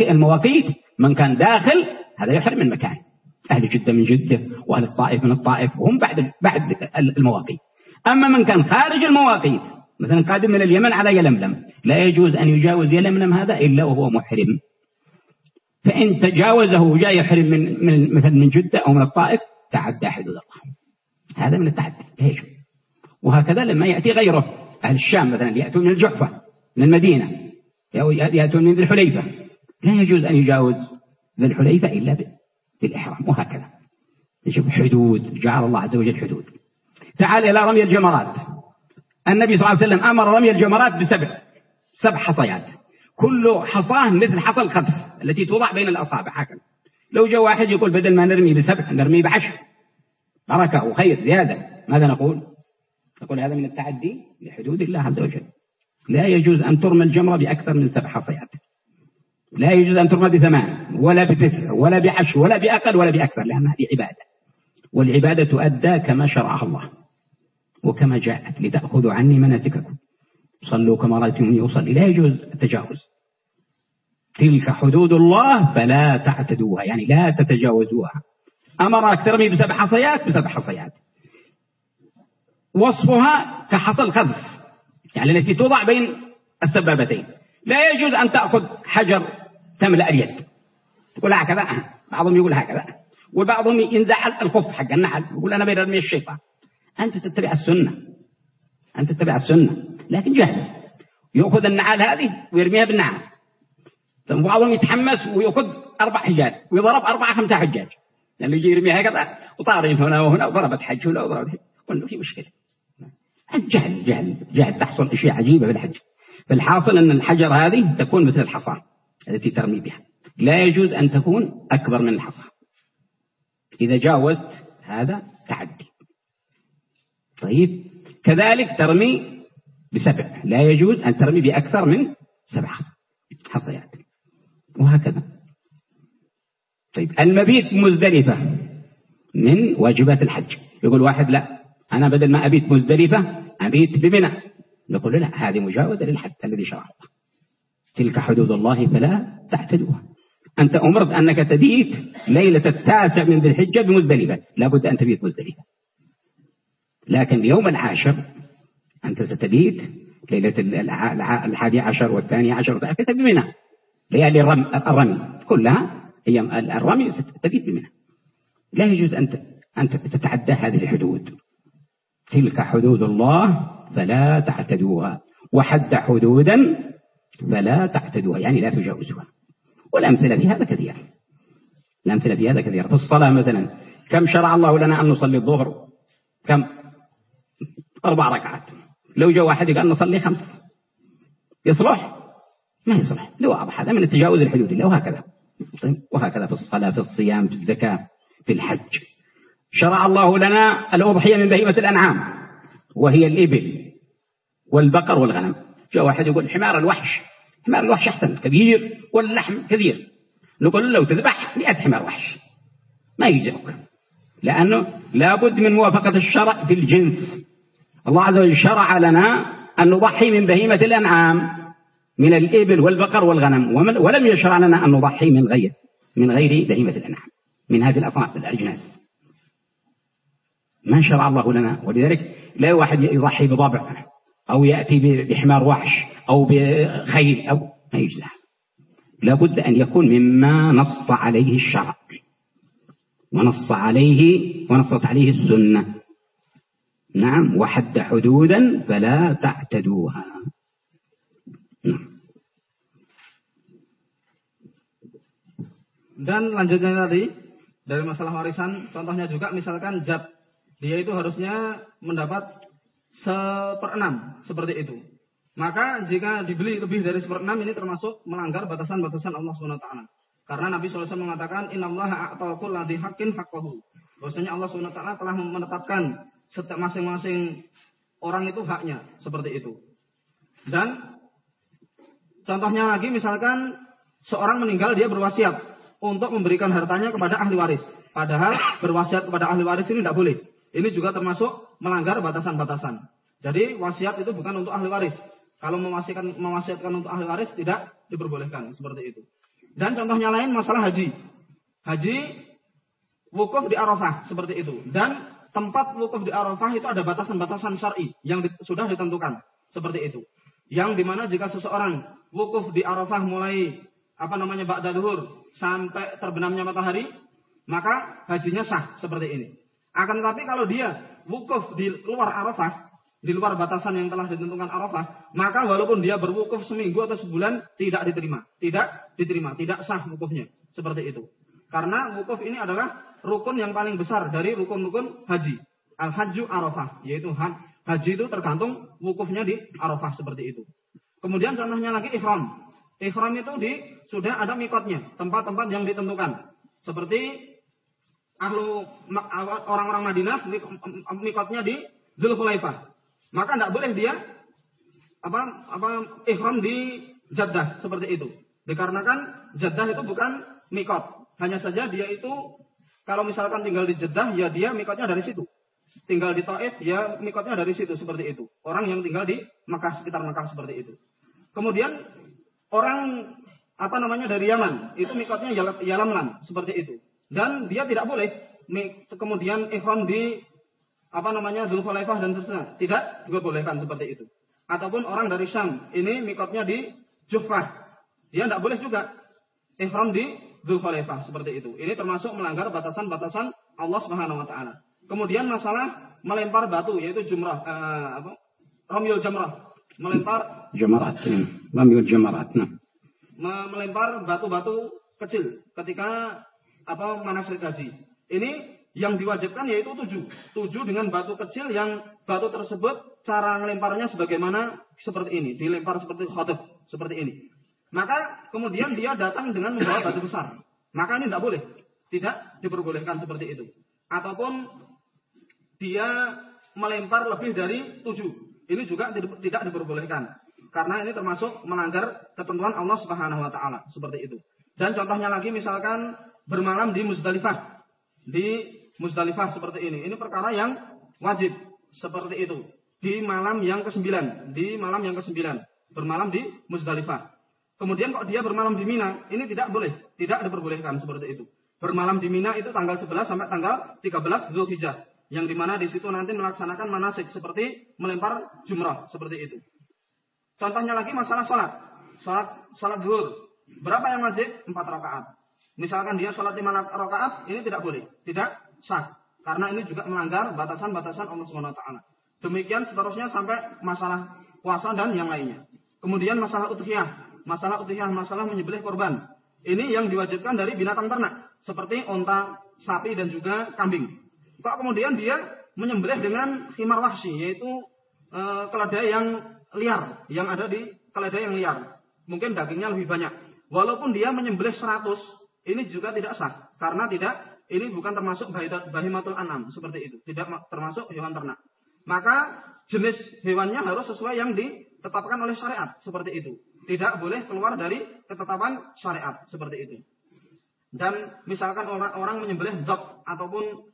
المواقيت من كان داخل هذا يحرم من مكان. أهل جدة من جدة وأهل الطائف من الطائف وهم بعد بعد المواقيت. أما من كان خارج المواقيت مثلا قادم من اليمن على يلملم لا يجوز أن يجاوز يلملم هذا إلا وهو محرم. فإن تجاوزه وجاء يحرم من, من مثلا من جدة أو من الطائف تعدى حدود الله. هذا من التعدي ليش وهكذا لما يأتي غيره. أهل الشام مثلا يأتون من الجحفة من المدينة يأتون من ذي الحليفة. لا يجوز أن يجاوز ذي الحليفة إلا بالإحرام وهكذا. يجب حدود جعل الله عز وجل حدود. تعال إلى رمي الجمرات. النبي صلى الله عليه وسلم أمر رمي الجمرات بسبع سبع حصيات. كل حصاة مثل حصى الخطف التي توضع بين الأصابع هكذا. لو جاء واحد يقول بدل ما نرمي بسبع نرمي بعشر. بركة وخير زيادة. ماذا نقول؟ نقول هذا من التعدي لحدود الله عز وجل. لا يجوز أن ترمى الجمرة بأكثر من سبع حصيات. لا يجوز أن ترمى بثمان ولا بتسع ولا بعشر ولا بأقل ولا بأكثر لأن هذه عبادة. والعبادة تؤدى كما شرعها الله وكما جاءت لتأخذوا عني مناسككم. صلوا كما رأيتم يصلي لا يجوز التجاوز. تلك حدود الله فلا تعتدوها يعني لا تتجاوزوها. أمرك ترمي بسبع حصيات بسبع حصيات. وصفها كحصى الخذف يعني التي توضع بين السبابتين. لا يجوز أن تأخذ حجر تملأ اليد. تقول هكذا بعضهم يقول هكذا. وبعضهم ينزع الخف حق النحل. يقول أنا بين الشيطان. أنت تتبع السنة. أنت تتبع السنة. لكن جهل. يأخذ النعال هذه ويرميها بالنعال بعضهم يتحمس ويأخذ أربع حجاج. ويضرب أربعة خمسة حجاج. لأنه يجي يرميها هكذا وطارين هنا وهنا وضربت حج هنا وضربت حج قلنا في مشكلة. الجهل جهل جهل. تحصل أشياء عجيبة في الحج فالحاصل أن الحجر هذه تكون مثل الحصى التي ترمي بها. لا يجوز أن تكون أكبر من الحصى. إذا جاوزت هذا تعدي. طيب. كذلك ترمي بسبع. لا يجوز أن ترمي بأكثر من سبع حصيات. وهكذا. طيب. المبيت مزدلفة من واجبات الحج. يقول واحد لا. أنا بدل ما أبيت مزدلفة أبيت بمنى. نقول لا هذه مجاوزة للحد الذي شرعه تلك حدود الله فلا تعتدوها. أنت أمرت أنك تبيت ليلة التاسع من ذي الحجة بمزدلفة لابد أن تبيت مزدلفة لكن اليوم العاشر أنت ستبيت ليلة الحادي عشر والثاني عشر والثالث بمنى. ليالي الرمي. كلها هي الرمي ستبيت بمنى. لا يجوز أن تتعدى هذه الحدود. تلك حدود الله فلا تعتدوها. وحد حدودا فلا تعتدوها يعني لا تجاوزوها والأمثلة في هذا كثير. الأمثلة في هذا كثير. في الصلاة مثلا كم شرع الله لنا أن نصلي الظهر؟ كم؟ أربع ركعات. لو جاء واحد قال نصلي خمس. يصلح؟ ما يصلح. ده واضح. هذا من التجاوز الحدود الله وهكذا طيب. وهكذا في الصلاة في الصيام في الزكاة في الحج. شرع الله لنا الأضحية من بهيمة الأنعام وهي الإبل والبقر والغنم. جاء واحد يقول حمار الوحش حمار الوحش أحسن كبير واللحم كثير. نقول له لو تذبح مئة حمار وحش ما يجزئك لأنه لابد من موافقة الشرع في الجنس. الله عز وجل شرع لنا أن نضحي من بهيمة الأنعام من الإبل والبقر والغنم ولم يشرع لنا أن نضحي من غير من غير بهيمة الأنعام من هذه الأصناف الأجناس. ما شرع الله لنا. ولذلك لا واحد يضحي بضبع أو يأتي بحمار وحش أو بخيل أو ما يجزع لابد أن يكون مما نص عليه الشرع. ونص عليه ونصت عليه السنة. نعم وحد حدودا فلا تعتدوها. نعم.
Dan lanjutnya tadi dari masalah warisan, contohnya juga misalkan jab, dia itu harusnya mendapat seperenam seperti itu. Maka jika dibeli lebih dari seperenam ini termasuk melanggar batasan-batasan Allah SWT. Karena Nabi SAW mengatakan, Inna Allah a'taqul ladhi haqqin haqqahu. Bahwasanya Allah SWT telah menetapkan setiap masing-masing orang itu haknya. Seperti itu. Dan contohnya lagi misalkan seorang meninggal dia berwasiat untuk memberikan hartanya kepada ahli waris. Padahal berwasiat kepada ahli waris ini tidak boleh. Ini juga termasuk melanggar batasan-batasan. Jadi wasiat itu bukan untuk ahli waris. Kalau mewasiatkan, mewasiatkan untuk ahli waris tidak diperbolehkan seperti itu. Dan contohnya lain masalah haji. Haji wukuf di Arafah seperti itu. Dan tempat wukuf di Arafah itu ada batasan-batasan syar'i yang di, sudah ditentukan seperti itu. Yang di mana jika seseorang wukuf di Arafah mulai apa namanya ba'da duhur sampai terbenamnya matahari, maka hajinya sah seperti ini. Akan tetapi kalau dia wukuf di luar Arafah, di luar batasan yang telah ditentukan Arafah, maka walaupun dia berwukuf seminggu atau sebulan tidak diterima, tidak diterima, tidak sah wukufnya seperti itu. Karena wukuf ini adalah rukun yang paling besar dari rukun-rukun haji. Al-Hajju Arafah, yaitu haji itu tergantung wukufnya di Arafah seperti itu. Kemudian contohnya lagi ihram. Ihram itu di sudah ada mikotnya, tempat-tempat yang ditentukan. Seperti ahlu orang-orang Madinah mikotnya di Dzulhulaifah. Maka tidak boleh dia apa apa ihram di Jeddah seperti itu. Dikarenakan Jeddah itu bukan mikot. Hanya saja dia itu kalau misalkan tinggal di Jeddah ya dia mikotnya dari situ. Tinggal di Taif ya mikotnya dari situ seperti itu. Orang yang tinggal di Makkah sekitar Makkah seperti itu. Kemudian orang apa namanya dari Yaman itu mikotnya Yalamlam seperti itu. Dan dia tidak boleh kemudian ihram di apa namanya Dzulkhuwaifah dan seterusnya. Tidak diperbolehkan seperti itu. Ataupun orang dari Syam, ini mikotnya di Jufah. Dia tidak boleh juga ihram di Dzulkhuwaifah seperti itu. Ini termasuk melanggar batasan-batasan Allah Subhanahu wa taala. Kemudian masalah melempar batu yaitu jumrah uh, apa? Ramyul jamrah. Melempar
jamarat. Ramyul jamarat. Nah.
melempar batu-batu kecil ketika apa manasik haji. Ini yang diwajibkan yaitu tujuh. Tujuh dengan batu kecil yang batu tersebut cara melemparnya sebagaimana seperti ini. Dilempar seperti khotib. Seperti ini. Maka kemudian dia datang dengan membawa batu besar. Maka ini tidak boleh. Tidak diperbolehkan seperti itu. Ataupun dia melempar lebih dari tujuh. Ini juga tidak diperbolehkan. Karena ini termasuk melanggar ketentuan Allah Subhanahu wa taala seperti itu. Dan contohnya lagi misalkan bermalam di Musdalifah. Di Musdalifah seperti ini. Ini perkara yang wajib seperti itu. Di malam yang ke-9, di malam yang ke-9, bermalam di Musdalifah. Kemudian kok dia bermalam di Mina, ini tidak boleh, tidak diperbolehkan seperti itu. Bermalam di Mina itu tanggal 11 sampai tanggal 13 Zulhijjah. Yang di mana di situ nanti melaksanakan manasik seperti melempar jumrah seperti itu. Contohnya lagi masalah sholat. Sholat, sholat zuhur. Berapa yang wajib? Empat rakaat. Misalkan dia sholat lima rakaat, ini tidak boleh. Tidak sah. Karena ini juga melanggar batasan-batasan Allah Subhanahu wa taala. Demikian seterusnya sampai masalah puasa dan yang lainnya. Kemudian masalah udhiyah, masalah udhiyah, masalah menyembelih korban. Ini yang diwajibkan dari binatang ternak seperti onta, sapi dan juga kambing. Kok kemudian dia menyembelih dengan himar wahsi yaitu e, keledai yang liar yang ada di keledai yang liar. Mungkin dagingnya lebih banyak. Walaupun dia menyembelih 100, ini juga tidak sah karena tidak ini bukan termasuk bahimatul anam seperti itu, tidak termasuk hewan ternak. Maka jenis hewannya harus sesuai yang ditetapkan oleh syariat seperti itu. Tidak boleh keluar dari ketetapan syariat seperti itu. Dan misalkan orang, orang menyembelih dog ataupun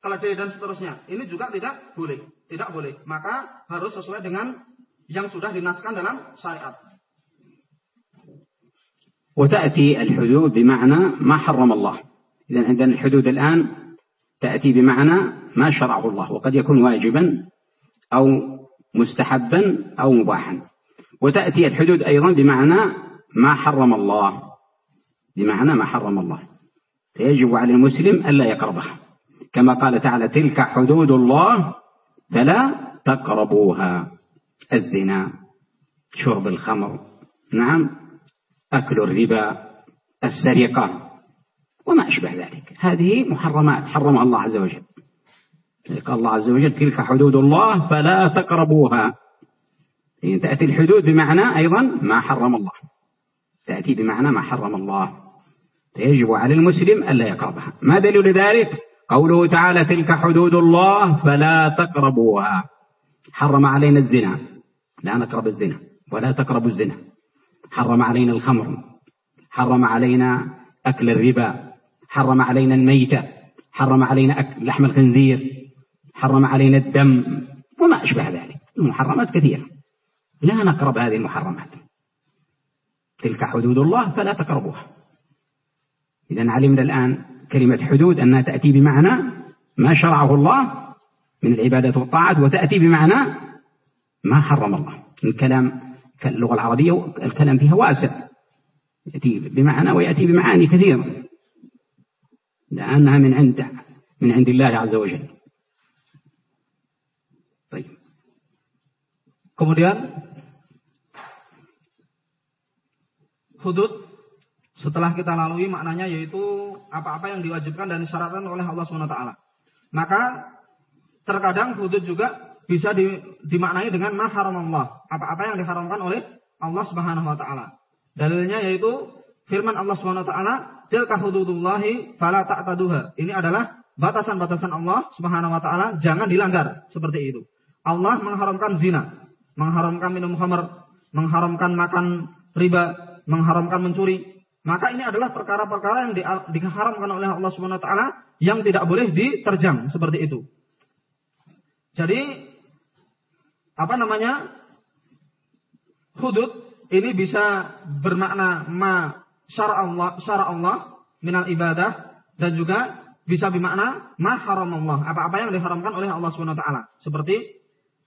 keledai dan seterusnya, ini juga tidak boleh, tidak boleh. Maka harus sesuai dengan yang sudah dinaskan dalam syariat.
وتأتي الحدود بمعنى ما حرم الله. إذا عندنا الحدود الآن تأتي بمعنى ما شرعه الله وقد يكون واجبا أو مستحبا أو مباحا. وتأتي الحدود أيضا بمعنى ما حرم الله. بمعنى ما حرم الله. فيجب على المسلم ألا يقربها. كما قال تعالى تلك حدود الله فلا تقربوها. الزنا شرب الخمر. نعم. أكل الربا السرقة وما أشبه ذلك. هذه محرمات حرمها الله عز وجل. قال الله عز وجل تلك حدود الله فلا تقربوها. تأتي الحدود بمعنى أيضا ما حرم الله. تأتي بمعنى ما حرم الله. فيجب على المسلم ألا يقربها. ما دليل ذلك؟ قوله تعالى تلك حدود الله فلا تقربوها. حرم علينا الزنا. لا نقرب الزنا ولا تقربوا الزنا. حرم علينا الخمر حرم علينا أكل الربا حرم علينا الميتة حرم علينا أكل لحم الخنزير حرم علينا الدم وما أشبه ذلك. المحرمات كثيرة. لا نقرب هذه المحرمات. تلك حدود الله فلا تقربوها. إذا علمنا الآن كلمة حدود أنها تأتي بمعنى ما شرعه الله من العبادات والطاعات وتأتي بمعنى ما حرم الله. الكلام اللغة العربية الكلام فيها واسع يأتي بمعنى ويأتي بمعاني كثيرة لأنها من عند من عند الله عز وجل
طيب kemudian hudud setelah kita lalui maknanya yaitu apa-apa yang diwajibkan dan disyaratkan oleh Allah SWT. Maka terkadang hudud juga bisa di, dimaknai dengan maharam Allah. Apa-apa yang diharamkan oleh Allah Subhanahu wa taala. Dalilnya yaitu firman Allah Subhanahu wa taala, "Tilka hududullahi fala ta'taduha." Ini adalah batasan-batasan Allah Subhanahu wa taala, jangan dilanggar seperti itu. Allah mengharamkan zina, mengharamkan minum khamar, mengharamkan makan riba, mengharamkan mencuri. Maka ini adalah perkara-perkara yang di, diharamkan oleh Allah Subhanahu wa taala yang tidak boleh diterjang seperti itu. Jadi apa namanya? Hudud ini bisa bermakna ma syara Allah, syara Allah minal ibadah dan juga bisa bermakna ma haram Allah, apa-apa yang diharamkan oleh Allah taala. Seperti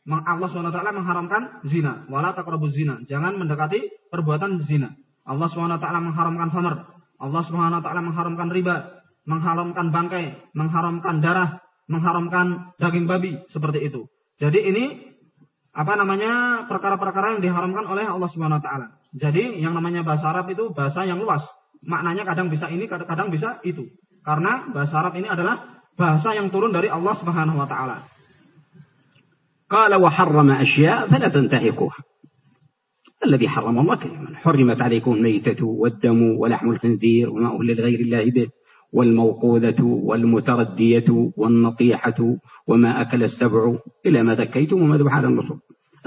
Allah taala mengharamkan zina, wala taqrabuz zina. Jangan mendekati perbuatan zina. Allah taala mengharamkan khamr. Allah taala mengharamkan riba, mengharamkan bangkai, mengharamkan darah, mengharamkan daging babi seperti itu. Jadi ini apa namanya perkara-perkara yang diharamkan oleh Allah Subhanahu wa taala. Jadi yang namanya bahasa Arab itu bahasa yang luas. Maknanya kadang bisa ini, kadang bisa itu. Karena bahasa Arab ini adalah bahasa yang turun dari Allah Subhanahu wa taala.
قال وحرم أشياء فلا تنتهكوها الذي حرم الله كلمة حرمت عليكم الميتة والدم ولحم الخنزير وما أهل لغير الله به والموقوذة والمتردية والنطيحة وما أكل السبع إلى ما ذكيتم وما ذبح على النصب.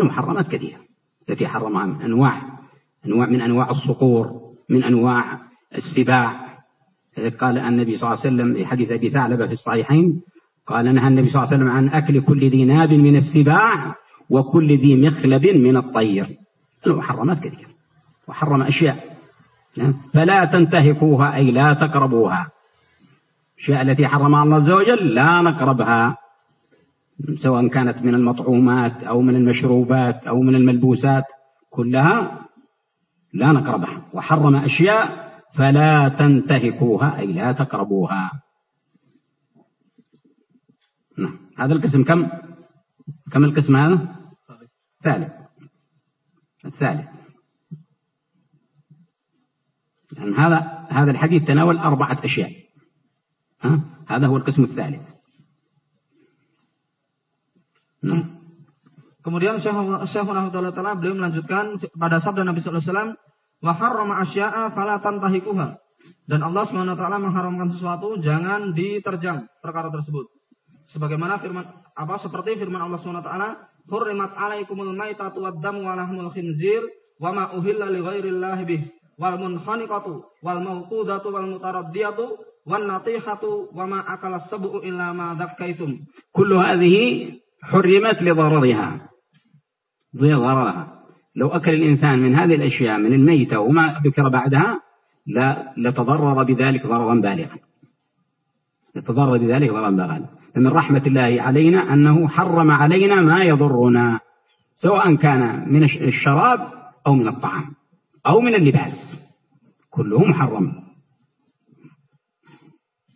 المحرمات كثيرة. التي حرمها من أنواع أنواع من أنواع الصقور من أنواع السباع. قال النبي صلى الله عليه وسلم في حديث أبي ثعلبة في الصحيحين قال نهى النبي صلى الله عليه وسلم عن أكل كل ذي ناب من السباع وكل ذي مخلب من الطير. المحرمات كثيرة. وحرم أشياء. فلا تنتهكوها أي لا تقربوها. الأشياء التي حرمها الله عز وجل لا نقربها سواء كانت من المطعومات أو من المشروبات أو من الملبوسات كلها لا نقربها. وحرم أشياء فلا تنتهكوها أي لا تقربوها. نعم. هذا القسم كم؟ كم القسم هذا؟ الثالث الثالث. يعني هذا هذا الحديث تناول أربعة أشياء؟ هذا هو القسم الثالث
نعم Kemudian Syekhuna Ta'ala beliau melanjutkan pada sabda Nabi sallallahu alaihi wasallam wa harrama asya'a fala tantahikuha. Dan Allah SWT mengharamkan sesuatu jangan diterjang perkara tersebut. Sebagaimana firman apa seperti firman Allah SWT, "Hurrimat 'alaikumul maitatu wad-damu wa lahmul khinzir wa ma uhilla li ghairillahi bih wal munkhaniqatu wal mawqudatu wal mutaraddiyatu ma akala sab'u illa ma dhakkaitum."
Kullu hadhihi hurrimat li darariha. ضررها لو أكل الإنسان من هذه الأشياء من الميتة وما ذكر بعدها لا لتضرر بذلك ضررا بالغا لتضرر بذلك ضررا بالغا فمن رحمة الله علينا أنه حرم علينا ما يضرنا سواء كان من الشراب أو من الطعام أو من اللباس كله محرم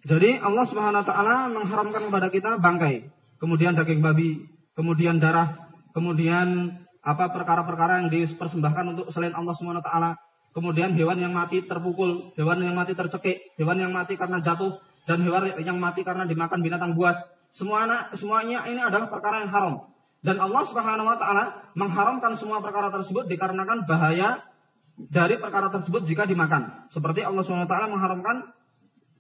Jadi Allah Subhanahu wa taala mengharamkan kepada kita bangkai, kemudian daging babi, kemudian darah, kemudian apa perkara-perkara yang dipersembahkan untuk selain Allah Subhanahu wa taala. Kemudian hewan yang mati terpukul, hewan yang mati tercekik, hewan yang mati karena jatuh dan hewan yang mati karena dimakan binatang buas. Semuanya semuanya ini adalah perkara yang haram. Dan Allah Subhanahu wa taala mengharamkan semua perkara tersebut dikarenakan bahaya dari perkara tersebut jika dimakan. Seperti Allah Subhanahu wa taala mengharamkan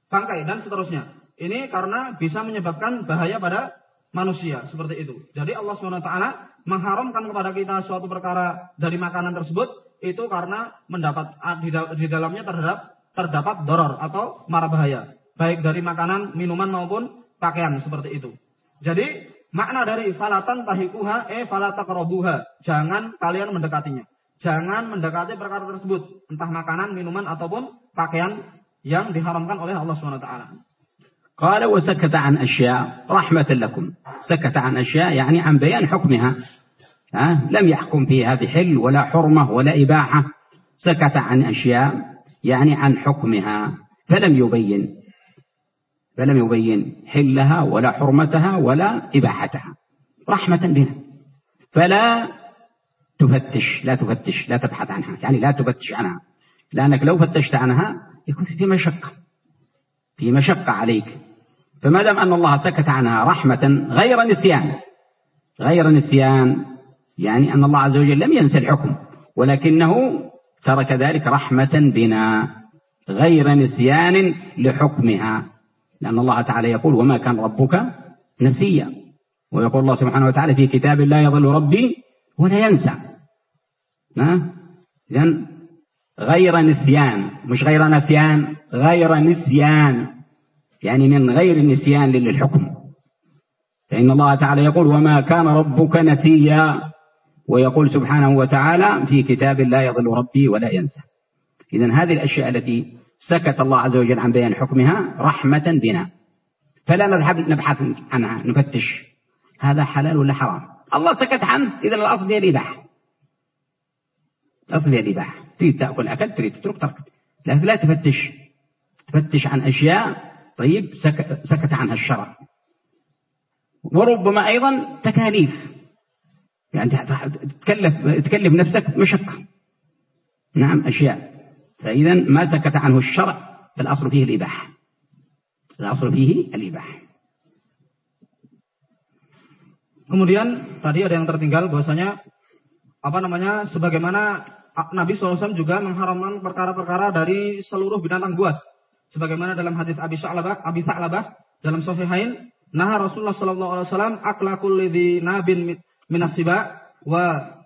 bangkai dan seterusnya. Ini karena bisa menyebabkan bahaya pada manusia seperti itu. Jadi Allah taala mengharamkan kepada kita suatu perkara dari makanan tersebut itu karena mendapat ah, di dalamnya terhadap terdapat doror atau mara bahaya baik dari makanan, minuman maupun pakaian seperti itu. Jadi makna dari falatan tahikuha e falatakrobuha jangan kalian mendekatinya. Jangan mendekati perkara tersebut, entah makanan, minuman ataupun pakaian yang diharamkan oleh Allah Subhanahu wa taala.
قال وسكت عن أشياء رحمة لكم سكت عن أشياء يعني عن بيان حكمها ها؟ لم يحكم فيها بحل ولا حرمة ولا إباحة سكت عن أشياء يعني عن حكمها فلم يبين فلم يبين حلها ولا حرمتها ولا إباحتها رحمة بنا فلا تفتش لا تفتش لا تبحث عنها يعني لا تفتش عنها لأنك لو فتشت عنها يكون في مشقة في مشقة عليك. فما دام أن الله سكت عنها رحمة غير نسيان غير نسيان يعني أن الله عز وجل لم ينسى الحكم ولكنه ترك ذلك رحمة بنا غير نسيان لحكمها. لأن الله تعالى يقول وما كان ربك نسيا. ويقول الله سبحانه وتعالى في كتاب لا يضل ربي ولا ينسى. إذن غير نسيان مش غير نسيان غير نسيان. يعني من غير نسيان للحكم. فإن الله تعالى يقول وما كان ربك نسيا. ويقول سبحانه وتعالى في كتاب لا يضل ربي ولا ينسى. إذا هذه الأشياء التي سكت الله عز وجل عن بيان حكمها رحمة بنا. فلا نبحث عنها نفتش. هذا حلال ولا حرام؟ الله سكت عنه إذا الأصل هي الإباحة الأصل هي الإباحة تريد تأكل أكل تريد تترك ترك لكن لا تفتش. تفتش عن أشياء طيب سكت عنها الشرع. وربما أيضا تكاليف. يعني تكلف تكلف نفسك مشقة. نعم أشياء. فإذا ما سكت عنه الشرع فالأصل فيه الإباحة. الأصل فيه الإباحة.
Kemudian tadi ada yang tertinggal bahwasanya apa namanya sebagaimana Nabi SAW juga mengharamkan perkara-perkara dari seluruh binatang buas. Sebagaimana dalam hadis Abi Sa'labah, Abi Sa'labah dalam Sahihain, nah Rasulullah sallallahu alaihi wasallam aklakul lidhi nabin minasiba wa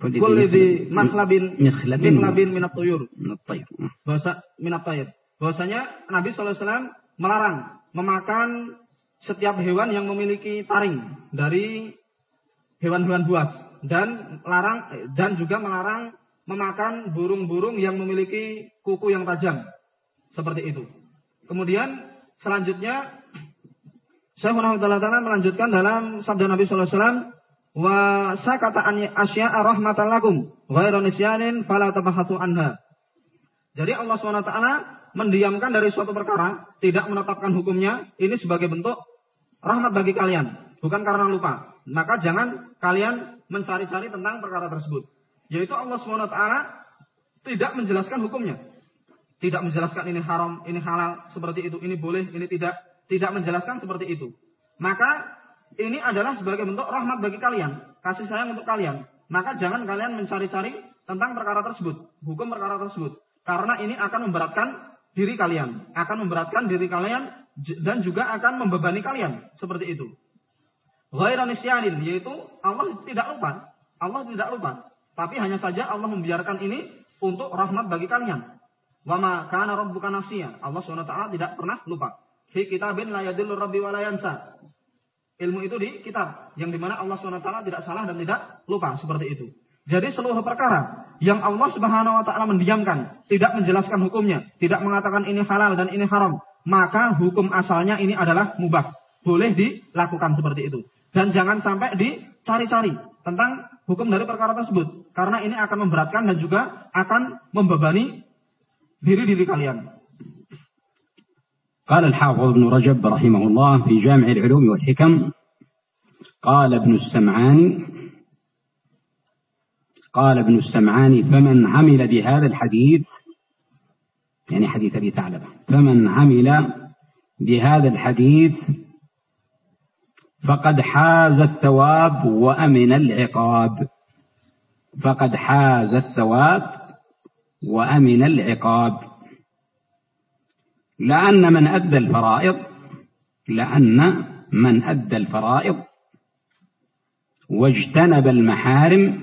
kulli dhi makhlabin mikhlabin minat tuyur. Bahasa minat tayr. Bahwasanya Nabi sallallahu alaihi wasallam melarang memakan setiap hewan yang memiliki taring dari hewan-hewan buas dan larang dan juga melarang memakan burung-burung yang memiliki kuku yang tajam seperti itu. Kemudian selanjutnya Syekh Muhammad Taala melanjutkan dalam sabda Nabi sallallahu alaihi wasallam wa sakata an asya'a rahmatan lakum ghairu nisyanin fala anha. Jadi Allah SWT mendiamkan dari suatu perkara, tidak menetapkan hukumnya, ini sebagai bentuk rahmat bagi kalian, bukan karena lupa. Maka jangan kalian mencari-cari tentang perkara tersebut. Yaitu Allah SWT tidak menjelaskan hukumnya. Tidak menjelaskan ini haram, ini halal, seperti itu, ini boleh, ini tidak. Tidak menjelaskan seperti itu. Maka ini adalah sebagai bentuk rahmat bagi kalian. Kasih sayang untuk kalian. Maka jangan kalian mencari-cari tentang perkara tersebut. Hukum perkara tersebut. Karena ini akan memberatkan diri kalian. Akan memberatkan diri kalian dan juga akan membebani kalian. Seperti itu. Ghairan isyanin. Yaitu Allah tidak lupa. Allah tidak lupa. Tapi hanya saja Allah membiarkan ini untuk rahmat bagi kalian. Wa ma kana rabbuka nasiya. Allah SWT tidak pernah lupa. Fi kitabin la yadillu rabbi wa la. Ilmu itu di kitab yang di mana Allah SWT tidak salah dan tidak lupa seperti itu. Jadi seluruh perkara yang Allah Subhanahu wa taala mendiamkan, tidak menjelaskan hukumnya, tidak mengatakan ini halal dan ini haram, maka hukum asalnya ini adalah mubah. Boleh dilakukan seperti itu. Dan jangan sampai dicari-cari tentang hukum dari perkara tersebut karena ini akan memberatkan dan juga akan membebani diri-diri kalian.
قال الحافظ ابن رجب رحمه الله في جامع العلوم والحكم قال ابن السمعاني قال ابن السمعاني فمن عمل بهذا الحديث يعني حديث أبي ثعلبة فمن عمل بهذا الحديث فقد حاز الثواب وأمن العقاب. فقد حاز الثواب وأمن العقاب. لأن من أدى الفرائض لأن من أدى الفرائض واجتنب المحارم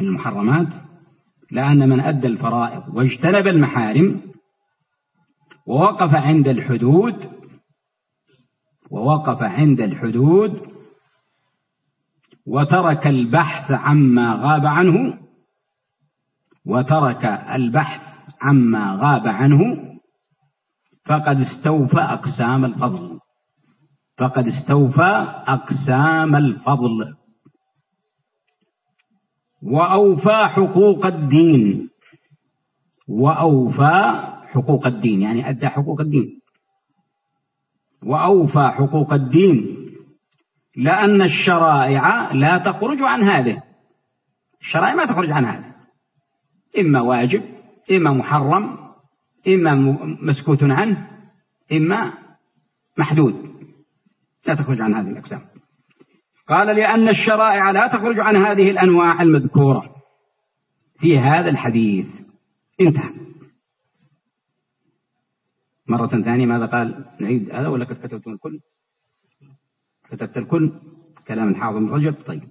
المحرمات لأن من أدى الفرائض واجتنب المحارم ووقف عند الحدود ووقف عند الحدود وترك البحث عما غاب عنه وترك البحث عما غاب عنه فقد استوفى أقسام الفضل. فقد استوفى أقسام الفضل. وأوفى حقوق الدين. وأوفى حقوق الدين يعني أدى حقوق الدين. وأوفى حقوق الدين لأن الشرائع لا تخرج عن هذه. الشرائع ما تخرج عن هذا إما واجب إما محرم إما مسكوت عنه إما محدود. لا تخرج عن هذه الأقسام. قال لأن الشرائع لا تخرج عن هذه الأنواع المذكورة. في هذا الحديث. انتهى. مرة ثانية ماذا قال نعيد هذا ولا قد كتبتم الكل كتبت الكل كلام الحافظ بن رجب طيب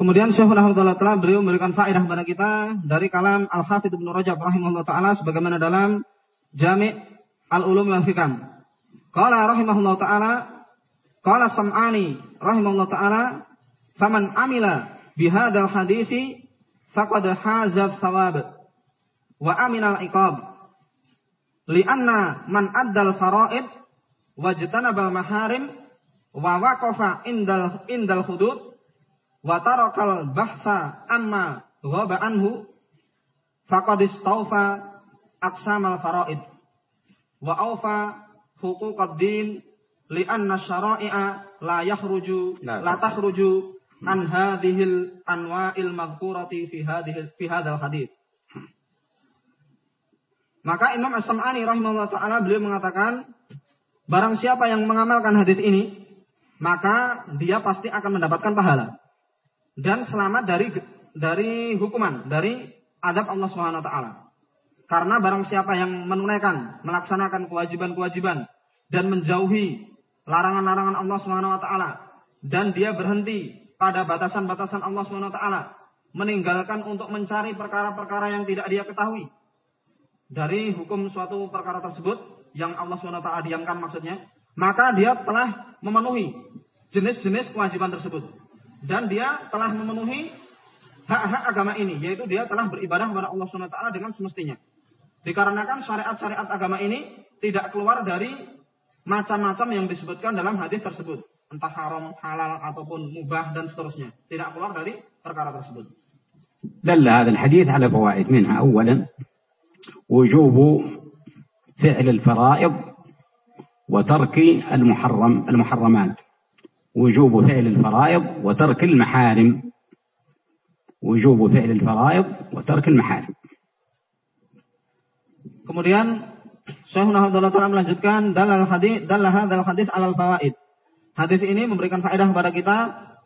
Kemudian Syekh Rahmatullah telah beliau memberikan faedah kepada kita dari kalam Al-Hafidh Ibnu Rajab rahimahullah taala sebagaimana dalam Jami' Al-Ulum wal Hikam. Qala rahimahullah taala qala Sam'ani rahimahullah taala faman amila bihadzal hadithi faqad haza thawab wa amina al-iqab li'anna man addal faraid wajtanaba maharim wa waqafa indal indal hudud wa tarakal bahsa amma ghaba anhu faqad istawfa aqsamal faraid wa awfa huquqad din li'anna syara'i'a la yakhruju la takhruju an hadhil anwa'il madhkurati fi hadhil fi hadzal hadits. Maka Imam As-Sam'ani rahimahullah taala beliau mengatakan barang siapa yang mengamalkan hadis ini maka dia pasti akan mendapatkan pahala dan selamat dari dari hukuman, dari adab Allah Subhanahu wa taala. Karena barang siapa yang menunaikan, melaksanakan kewajiban-kewajiban dan menjauhi larangan-larangan Allah Subhanahu wa taala dan dia berhenti pada batasan-batasan Allah Subhanahu wa taala, meninggalkan untuk mencari perkara-perkara yang tidak dia ketahui dari hukum suatu perkara tersebut yang Allah Subhanahu wa taala diamkan maksudnya, maka dia telah memenuhi jenis-jenis kewajiban tersebut dan dia telah memenuhi hak-hak agama ini yaitu dia telah beribadah kepada Allah Subhanahu wa taala dengan semestinya. Dikarenakan syariat-syariat agama ini tidak keluar dari macam-macam yang disebutkan dalam hadis tersebut, entah haram, halal ataupun mubah dan seterusnya. Tidak keluar dari perkara tersebut.
دل هذا الحديث على فوائد منها أولا وجوب فعل الفرائض وترك المحرم المحرمات وجوب فعل الفرائض وترك المحارم وجوب فعل الفرائض وترك المحارم
Kemudian Syekhuna Abdullah Ta'ala melanjutkan dalal hadis dalal hadal hadis alal fawaid. Hadis ini memberikan faedah kepada kita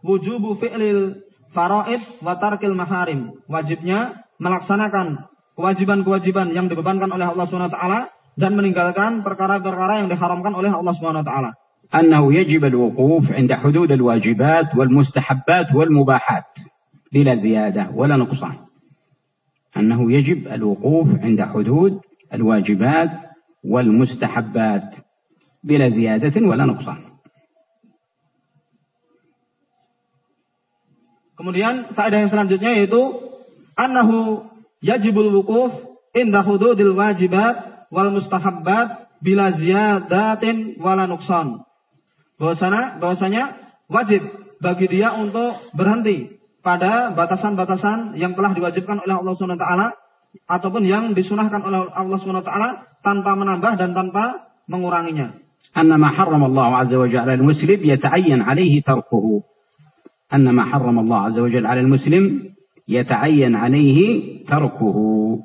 wujubu fi'lil faraid wa tarkil maharim. Wajibnya melaksanakan kewajiban-kewajiban yang dibebankan oleh Allah Subhanahu wa taala dan meninggalkan perkara-perkara yang diharamkan oleh Allah Subhanahu wa taala.
أنه يجب الوقوف عند حدود الواجبات والمستحبات والمباحات بلا زيادة ولا نقصان أنه يجب الوقوف عند حدود الواجبات والمستحبات بلا زيادة ولا نقصان
Kemudian faedah yang selanjutnya yaitu annahu yajibul wukuf inda hududil wajibat wal mustahabbat bila ziyadatin wala nuqsan. bahwasanya bahwasanya wajib bagi dia untuk berhenti pada batasan-batasan yang telah diwajibkan oleh Allah Subhanahu wa taala ataupun yang disunahkan oleh Allah Subhanahu wa taala tanpa menambah dan tanpa menguranginya.
أن ما حرم الله عز وجل على المسلم يتعين عليه تركه أن ما حرم الله عز وجل على المسلم yata'ayyan alaihi tarkuhu.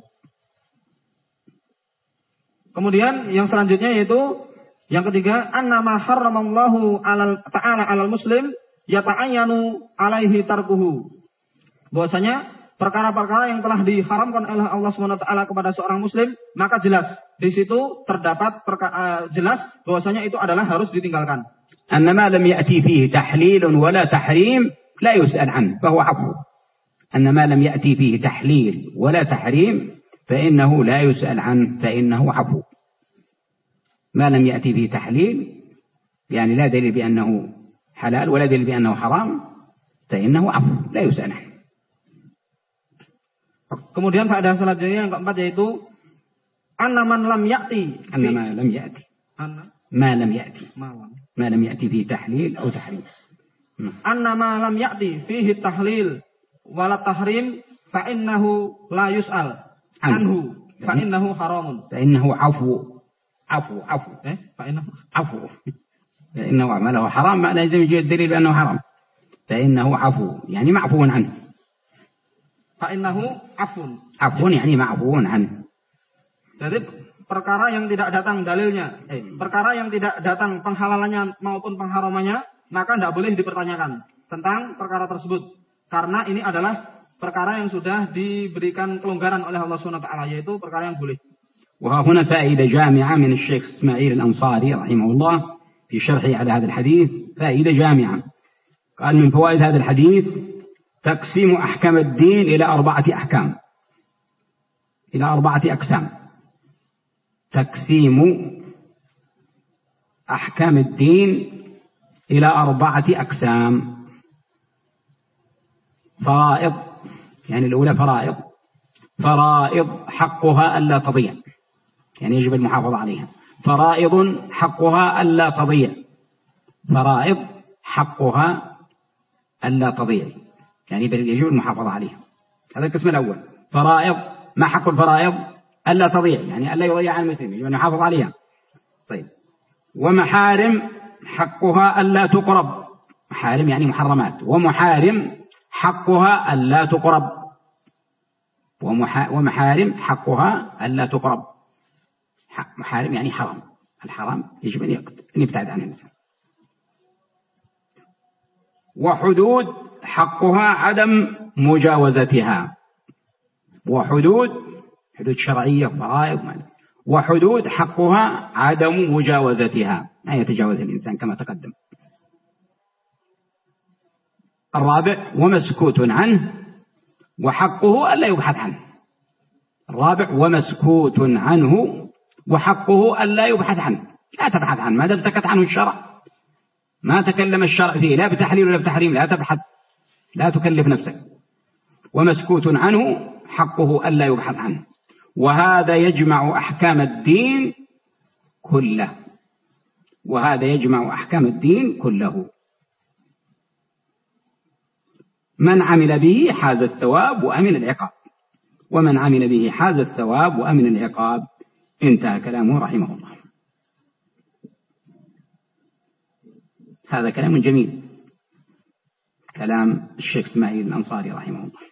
Kemudian yang selanjutnya yaitu yang ketiga, annama harramallahu alal ta'ala alal muslim yata'ayyanu alaihi tarkuhu. Bahwasanya perkara-perkara yang telah diharamkan oleh Allah Subhanahu wa taala kepada seorang muslim, maka jelas di situ terdapat perka- eh, jelas bahwasanya itu adalah harus ditinggalkan.
Annama lam ya'ti fihi tahlilun wala tahrim la yus'al an, fa huwa 'afwu. أن ما لم يأتي فيه تحليل ولا تحريم فإنه لا يسأل عنه فإنه عفو ما لم يأتي فيه تحليل يعني لا دليل بأنه حلال ولا دليل بأنه حرام فإنه عفو لا يسأل عنه
Kemudian faedah selanjutnya yang keempat yaitu anna man lam ya'ti
anna ma lam ya'ti anna ma lam ya'ti ma lam ya'ti fihi tahlil atau tahrim
anna ma lam ya'ti fihi tahlil wala tahrim fa innahu la yus'al anhu fa innahu haramun
fa innahu 'afwu عفو عفو
إيه؟ فإنه
عفو فإنه عمله حرام ما لازم يجي الدليل بأنه حرام فإنه عفو يعني معفو عنه
فإنه عفو
عفو يعني معفو عنه
Jadi perkara yang tidak datang dalilnya, eh, perkara yang tidak datang penghalalannya maupun pengharamannya, maka tidak boleh dipertanyakan tentang perkara tersebut. Karena ini adalah perkara yang sudah diberikan kelonggaran oleh Allah Subhanahu wa taala yaitu perkara yang boleh.
وهنا فائدة جامعة من الشيخ إسماعيل الأنصاري رحمه الله في شرحه على هذا الحديث فائدة جامعة قال من فوائد هذا الحديث تقسيم أحكام الدين إلى أربعة أحكام إلى أربعة أقسام تقسيم أحكام الدين إلى أربعة أقسام فرائض يعني الأولى فرائض. فرائض حقها ألا تضيع. يعني يجب المحافظة عليها. فرائض حقها ألا تضيع. فرائض حقها ألا تضيع. يعني يجب المحافظة عليها. هذا القسم الأول. فرائض ما حق الفرائض؟ ألا تضيع. يعني ألا يضيع عن المسلم يجب أن يحافظ عليها. طيب. ومحارم حقها ألا تقرب. محارم يعني محرمات. ومحارم حقها ألا تقرب. ومحارم حقها ألا تقرب. محارم يعني حرام. الحرام يجب أن يبتعد عنه الإنسان. وحدود حقها عدم مجاوزتها. وحدود حدود شرعية وضرائب وحدود حقها عدم مجاوزتها. لا يتجاوز الإنسان كما تقدم. الرابع ومسكوت عنه وحقه ألا يبحث عنه. الرابع ومسكوت عنه وحقه ألا يبحث عنه. لا تبحث عنه ما دام سكت عنه الشرع. ما تكلم الشرع فيه لا بتحليل ولا بتحريم لا تبحث لا تكلف نفسك. ومسكوت عنه حقه ألا يبحث عنه. وهذا يجمع أحكام الدين كله. وهذا يجمع أحكام الدين كله. من عمل به حاز الثواب وأمن العقاب. ومن عمل به حاز الثواب وأمن العقاب. انتهى كلامه رحمه الله. هذا كلام جميل. كلام الشيخ إسماعيل الأنصاري رحمه الله.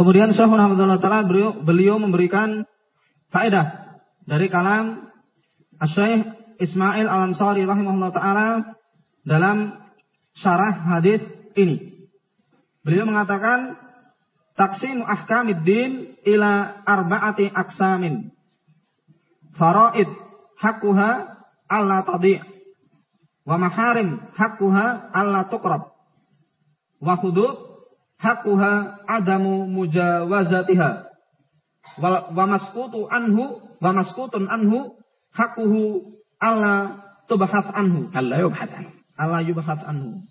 Kemudian Syekh Muhammad Taala beliau, beliau memberikan faedah dari kalam Syekh Ismail Al-Ansari rahimahullah taala dalam syarah hadis ini. Beliau mengatakan taksim ahkamiddin ila arba'ati aksamin. Faraid hakuha alla tadi' wa maharim hakuha alla tuqrab. Wa hudud hakuha adamu mujawazatiha. Wa maskutu anhu wa maskutun anhu hakuhu alla tubahas anhu.
Alla yubhas anhu
alla yubhas anhu.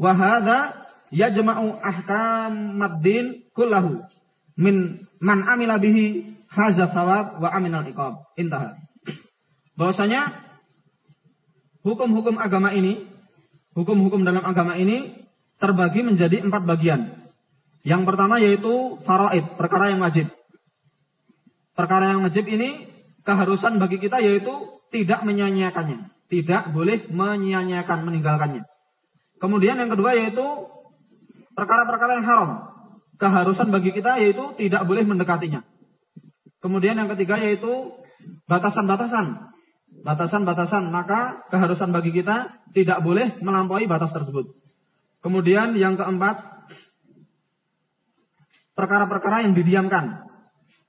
Wa hadha yajma'u ahkam maddin kullahu min man amila bihi haza sawab wa aminal iqab intaha. Bahwasanya hukum-hukum agama ini hukum-hukum dalam agama ini terbagi menjadi empat bagian. Yang pertama yaitu faraid perkara yang wajib. Perkara yang wajib ini keharusan bagi kita yaitu tidak menyanyiakannya tidak boleh menyia-nyiakan meninggalkannya. Kemudian yang kedua yaitu perkara-perkara yang haram. Keharusan bagi kita yaitu tidak boleh mendekatinya. Kemudian yang ketiga yaitu batasan-batasan. Batasan-batasan, maka keharusan bagi kita tidak boleh melampaui batas tersebut. Kemudian yang keempat, perkara-perkara yang didiamkan.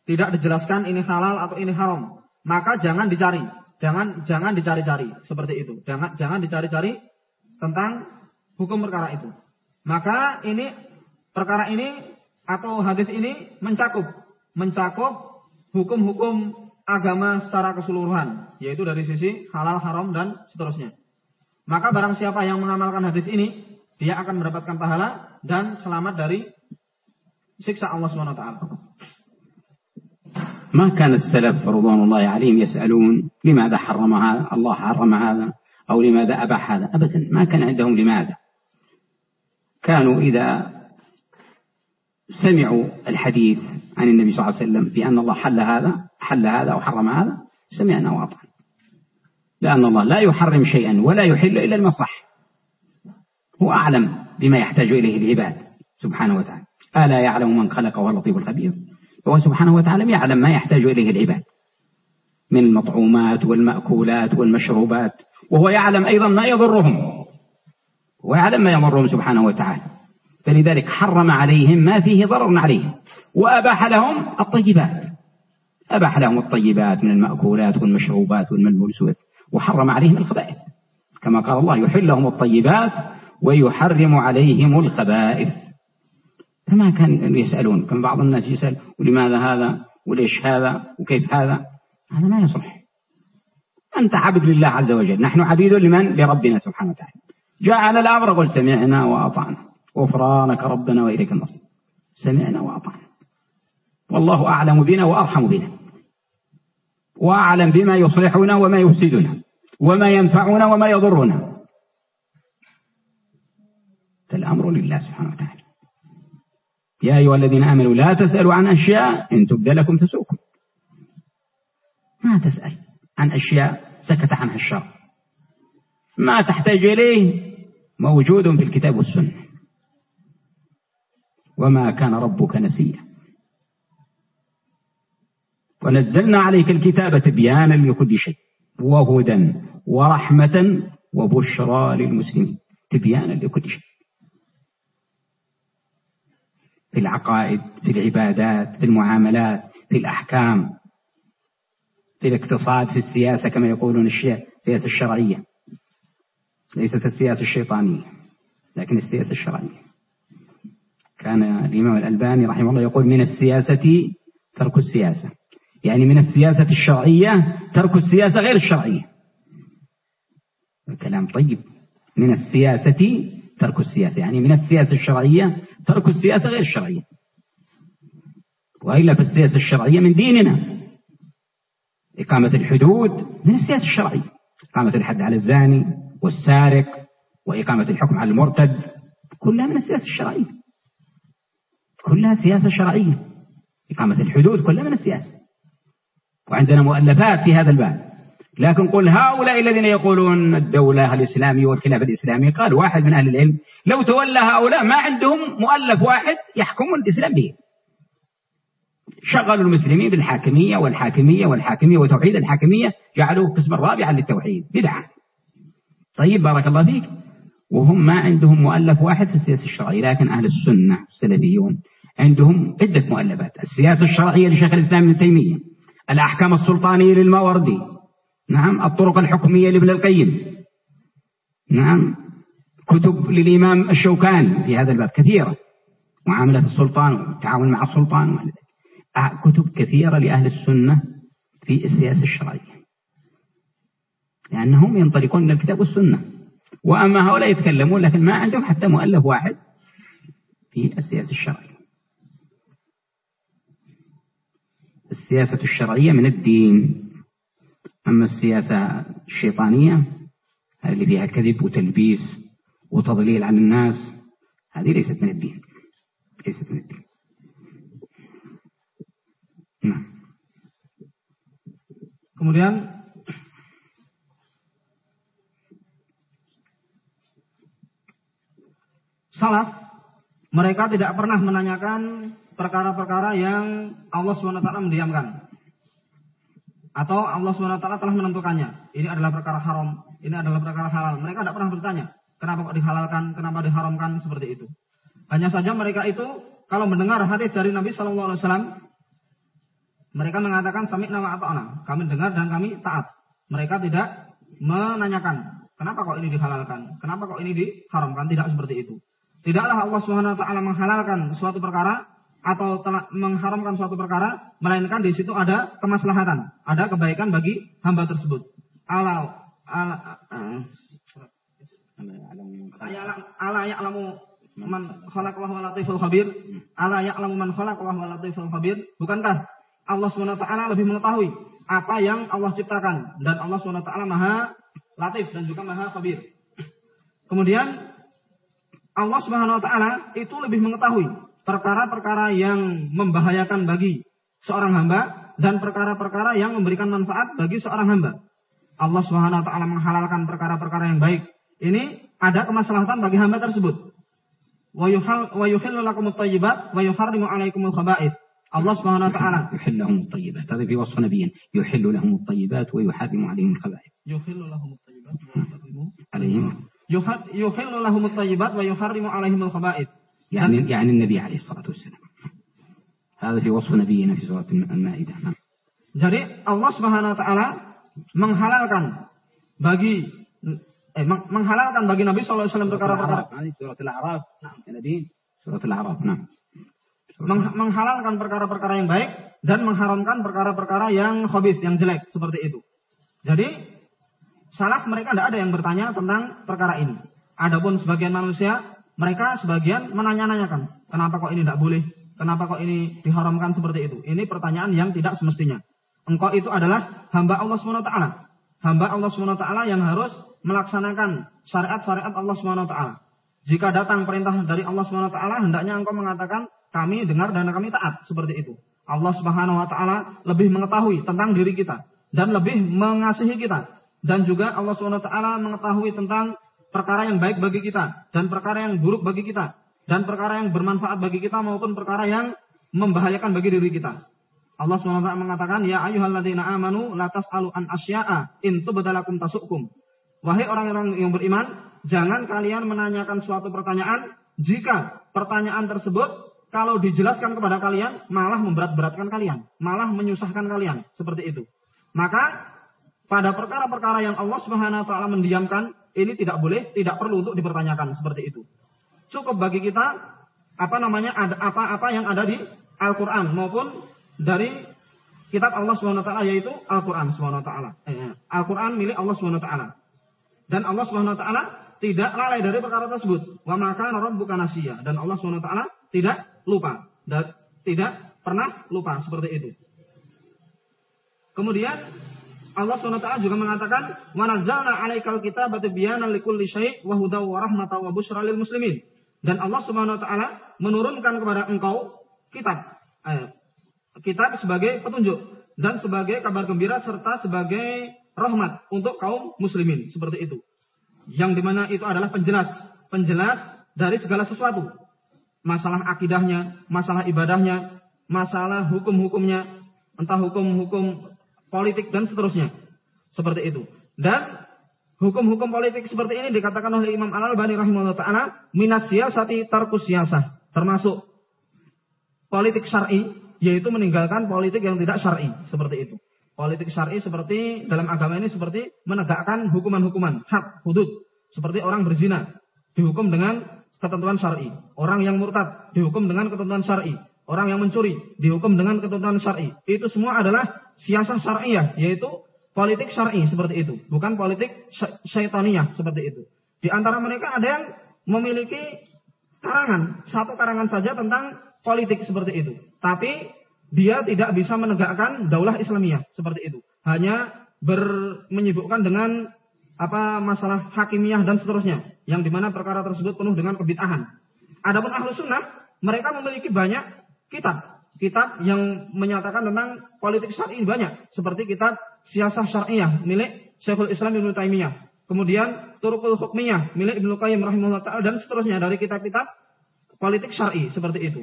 Tidak dijelaskan ini halal atau ini haram. Maka jangan dicari. Jangan jangan dicari-cari seperti itu. Jangan jangan dicari-cari tentang hukum perkara itu. Maka ini perkara ini atau hadis ini mencakup mencakup hukum-hukum agama secara keseluruhan, yaitu dari sisi halal, haram dan seterusnya. Maka barang siapa yang mengamalkan hadis ini, dia akan mendapatkan pahala dan selamat dari siksa Allah Subhanahu wa taala.
ما كان السلف رضوان الله عليهم يسألون لماذا حرم هذا الله حرم هذا أو لماذا أباح هذا؟ أبدا ما كان عندهم لماذا. كانوا إذا سمعوا الحديث عن النبي صلى الله عليه وسلم بأن الله حل هذا حل هذا وحرم هذا سمعنا وأطعنا. لأن الله لا يحرم شيئا ولا يحل إلا المصح هو أعلم بما يحتاج إليه العباد سبحانه وتعالى. ألا يعلم من خلق وهو اللطيف الخبير؟ هو سبحانه وتعالى يعلم ما يحتاج إليه العباد من المطعومات والمأكولات والمشروبات وهو يعلم أيضا ما يضرهم ويعلم ما يضرهم سبحانه وتعالى فلذلك حرم عليهم ما فيه ضرر عليهم وأباح لهم الطيبات أباح لهم الطيبات من المأكولات والمشروبات والملبوسات وحرم عليهم الخبائث كما قال الله يحل لهم الطيبات ويحرم عليهم الخبائث. فما كان يسألون كان بعض الناس يسأل ولماذا هذا؟ وليش هذا؟ وكيف هذا؟ هذا ما يصلح. أنت عبد لله عز وجل. نحن عبيد لمن؟ لربنا سبحانه وتعالى. جاءنا الأمر قل سمعنا وأطعنا. غفرانك ربنا وإليك المصير. سمعنا وأطعنا. والله أعلم بنا وأرحم بنا. وأعلم بما يصلحنا وما يفسدنا. وما ينفعنا وما يضرنا. الأمر لله سبحانه وتعالى. يا أيها الذين آمنوا لا تسألوا عن أشياء إن تبدى لكم تسؤكم. ما تسأل عن أشياء سكت عنها الشرع ما تحتاج إليه موجود في الكتاب والسنة. وما كان ربك نسيا. ونزلنا عليك الكتاب تبيانا لكل شيء وهدى ورحمة وبشرى للمسلمين. تبيانا لكل شيء. في العقائد في العبادات في المعاملات في الأحكام في الاقتصاد في السياسة كما يقولون السياسة الشرعية. ليست السياسة الشيطانية لكن السياسة الشرعية. كان الإمام الألباني رحمه الله يقول من السياسة ترك السياسة. يعني من السياسة الشرعية ترك السياسة غير الشرعية. الكلام طيب. من السياسة ترك السياسة. يعني من السياسة الشرعية ترك السياسة غير الشرعية. وإلا فالسياسة الشرعية من ديننا. إقامة الحدود من السياسة الشرعية. إقامة الحد على الزاني والسارق وإقامة الحكم على المرتد كلها من السياسة الشرعية. كلها سياسة شرعية. إقامة الحدود كلها من السياسة. وعندنا مؤلفات في هذا الباب. لكن قل هؤلاء الذين يقولون الدولة الإسلامية والخلافة الإسلامية قال واحد من أهل العلم لو تولى هؤلاء ما عندهم مؤلف واحد يحكمون الإسلام به. شغلوا المسلمين بالحاكمية والحاكمية والحاكمية وتوحيد الحاكمية جعلوه قسما رابعا للتوحيد. بدعة. طيب بارك الله فيك. وهم ما عندهم مؤلف واحد في السياسة الشرعية لكن أهل السنة السلفيون عندهم عدة مؤلفات. السياسة الشرعية لشيخ الإسلام ابن تيمية الأحكام السلطانية للماوردي نعم الطرق الحكمية لابن القيم. نعم كتب للإمام الشوكاني في هذا الباب كثيرة. معاملة السلطان والتعامل مع السلطان آه، كتب كثيرة لأهل السنة في السياسة الشرعية. لأنهم ينطلقون من الكتاب والسنة. وأما هؤلاء يتكلمون لكن ما عندهم حتى مؤلف واحد في السياسة الشرعية. السياسة الشرعية من الدين. أما السياسة الشيطانية هذه اللي فيها كذب وتلبيس وتضليل عن الناس هذه ليست من الدين ليست من الدين نعم
Kemudian salaf mereka tidak pernah menanyakan perkara-perkara yang Allah SWT mendiamkan. Atau Allah SWT telah menentukannya. Ini adalah perkara haram, ini adalah perkara halal. Mereka tidak pernah bertanya, kenapa kok dihalalkan, kenapa diharamkan, seperti itu. Hanya saja mereka itu, kalau mendengar hadis dari Nabi SAW, mereka mengatakan sami nama ata'ana. Kami dengar dan kami taat. Mereka tidak menanyakan, kenapa kok ini dihalalkan, kenapa kok ini diharamkan, tidak seperti itu. Tidaklah Allah taala menghalalkan suatu perkara atau telah mengharamkan suatu perkara, melainkan di situ ada kemaslahatan, ada kebaikan bagi hamba tersebut. Ala ala ala ya'lamu man khalaq wa huwa latiful khabir. Ala ya'lamu man khalaq wa huwa latiful khabir. Bukankah Allah taala lebih mengetahui apa yang Allah ciptakan dan Allah taala Maha Latif dan juga Maha Khabir. Kemudian Allah Subhanahu wa taala itu lebih mengetahui perkara-perkara yang membahayakan bagi seorang hamba dan perkara-perkara yang memberikan manfaat bagi seorang hamba. Allah Subhanahu wa taala menghalalkan perkara-perkara yang baik. Ini ada kemaslahatan bagi hamba tersebut. Wa yuhillu lakum at-tayyibat wa yuharrimu 'alaikum al-khaba'ith. Allah Subhanahu wa taala
yuhillu lahum at-tayyibat. Hadza fi wasf nabiyyin. Yuhillu lahum at-tayyibat wa yuharrimu 'alaihim
al-khaba'ith. Yuhillu lahum at-tayyibat wa yuharrimu 'alaihim. Yuhillu lahum at-thayyibat wa yuharrimu 'alaihim al-khaba'ith.
يعني يعني النبي عليه الصلاة والسلام هذا في وصف نبينا في سورة المائدة نعم
Jadi Allah Subhanahu wa taala menghalalkan bagi eh, menghalalkan bagi Nabi sallallahu alaihi wasallam perkara-perkara
surat Al-A'raf. Ya Nabi, surat Al-A'raf. Nah.
Menghalalkan perkara-perkara yang baik dan mengharamkan perkara-perkara yang khabis, yang jelek seperti itu. Jadi salaf mereka tidak ada yang bertanya tentang perkara ini. Adapun sebagian manusia mereka sebagian menanya-nanyakan, kenapa kok ini tidak boleh? Kenapa kok ini diharamkan seperti itu? Ini pertanyaan yang tidak semestinya. Engkau itu adalah hamba Allah SWT. Hamba Allah SWT yang harus melaksanakan syariat-syariat Allah SWT. Jika datang perintah dari Allah SWT, hendaknya engkau mengatakan, kami dengar dan kami taat. Seperti itu. Allah Subhanahu wa taala lebih mengetahui tentang diri kita. dan lebih mengasihi kita. Dan juga Allah SWT mengetahui tentang perkara yang baik bagi kita dan perkara yang buruk bagi kita dan perkara yang bermanfaat bagi kita maupun perkara yang membahayakan bagi diri kita. Allah SWT mengatakan, Ya ayuhalladzina amanu la tas'alu an asya'a in tubdalakum tasukum. Wahai orang-orang yang beriman, jangan kalian menanyakan suatu pertanyaan jika pertanyaan tersebut kalau dijelaskan kepada kalian malah memberat-beratkan kalian, malah menyusahkan kalian, seperti itu. Maka pada perkara-perkara yang Allah Subhanahu wa taala mendiamkan, ini tidak boleh, tidak perlu untuk dipertanyakan seperti itu. Cukup bagi kita apa namanya apa-apa yang ada di Al-Qur'an maupun dari kitab Allah Subhanahu wa taala yaitu Al-Qur'an Subhanahu wa taala. Eh, Al-Qur'an milik Allah Subhanahu wa taala. Dan Allah Subhanahu wa taala tidak lalai dari perkara tersebut. Wa maka rabbuka nasiya dan Allah Subhanahu wa taala tidak lupa dan tidak pernah lupa seperti itu. Kemudian Allah SWT juga mengatakan, "Wa nazzalna 'alaikal kitaba tibyanan likulli syai' wa hudaw wa rahmatan wa lil muslimin." Dan Allah Subhanahu wa taala menurunkan kepada engkau kitab. Eh, kitab sebagai petunjuk dan sebagai kabar gembira serta sebagai rahmat untuk kaum muslimin seperti itu. Yang di mana itu adalah penjelas, penjelas dari segala sesuatu. Masalah akidahnya, masalah ibadahnya, masalah hukum-hukumnya, entah hukum-hukum politik dan seterusnya. Seperti itu. Dan hukum-hukum politik seperti ini dikatakan oleh Imam Al-Albani rahimahullah ta'ala minas siyasati tarkus. Termasuk politik syar'i yaitu meninggalkan politik yang tidak syar'i seperti itu. Politik syar'i seperti dalam agama ini seperti menegakkan hukuman-hukuman, hak, hudud, seperti orang berzina dihukum dengan ketentuan syar'i. Orang yang murtad dihukum dengan ketentuan syar'i. Orang yang mencuri dihukum dengan ketentuan syar'i. Itu semua adalah siasat syariah, yaitu politik syar'i seperti itu, bukan politik syaitaniyah seperti itu. Di antara mereka ada yang memiliki karangan, satu karangan saja tentang politik seperti itu. Tapi dia tidak bisa menegakkan daulah Islamiyah seperti itu. Hanya ber, menyibukkan dengan apa masalah hakimiyah dan seterusnya, yang di mana perkara tersebut penuh dengan kebitahan. Adapun ahlu sunnah, mereka memiliki banyak kitab, kitab yang menyatakan tentang politik syar'i banyak, seperti kitab Siasah Syariah milik Syekhul Islam Ibnu Taimiyah. Kemudian Turukul Hukmiyah milik Ibnu Qayyim rahimahullah taala dan seterusnya dari kitab-kitab politik syar'i seperti itu.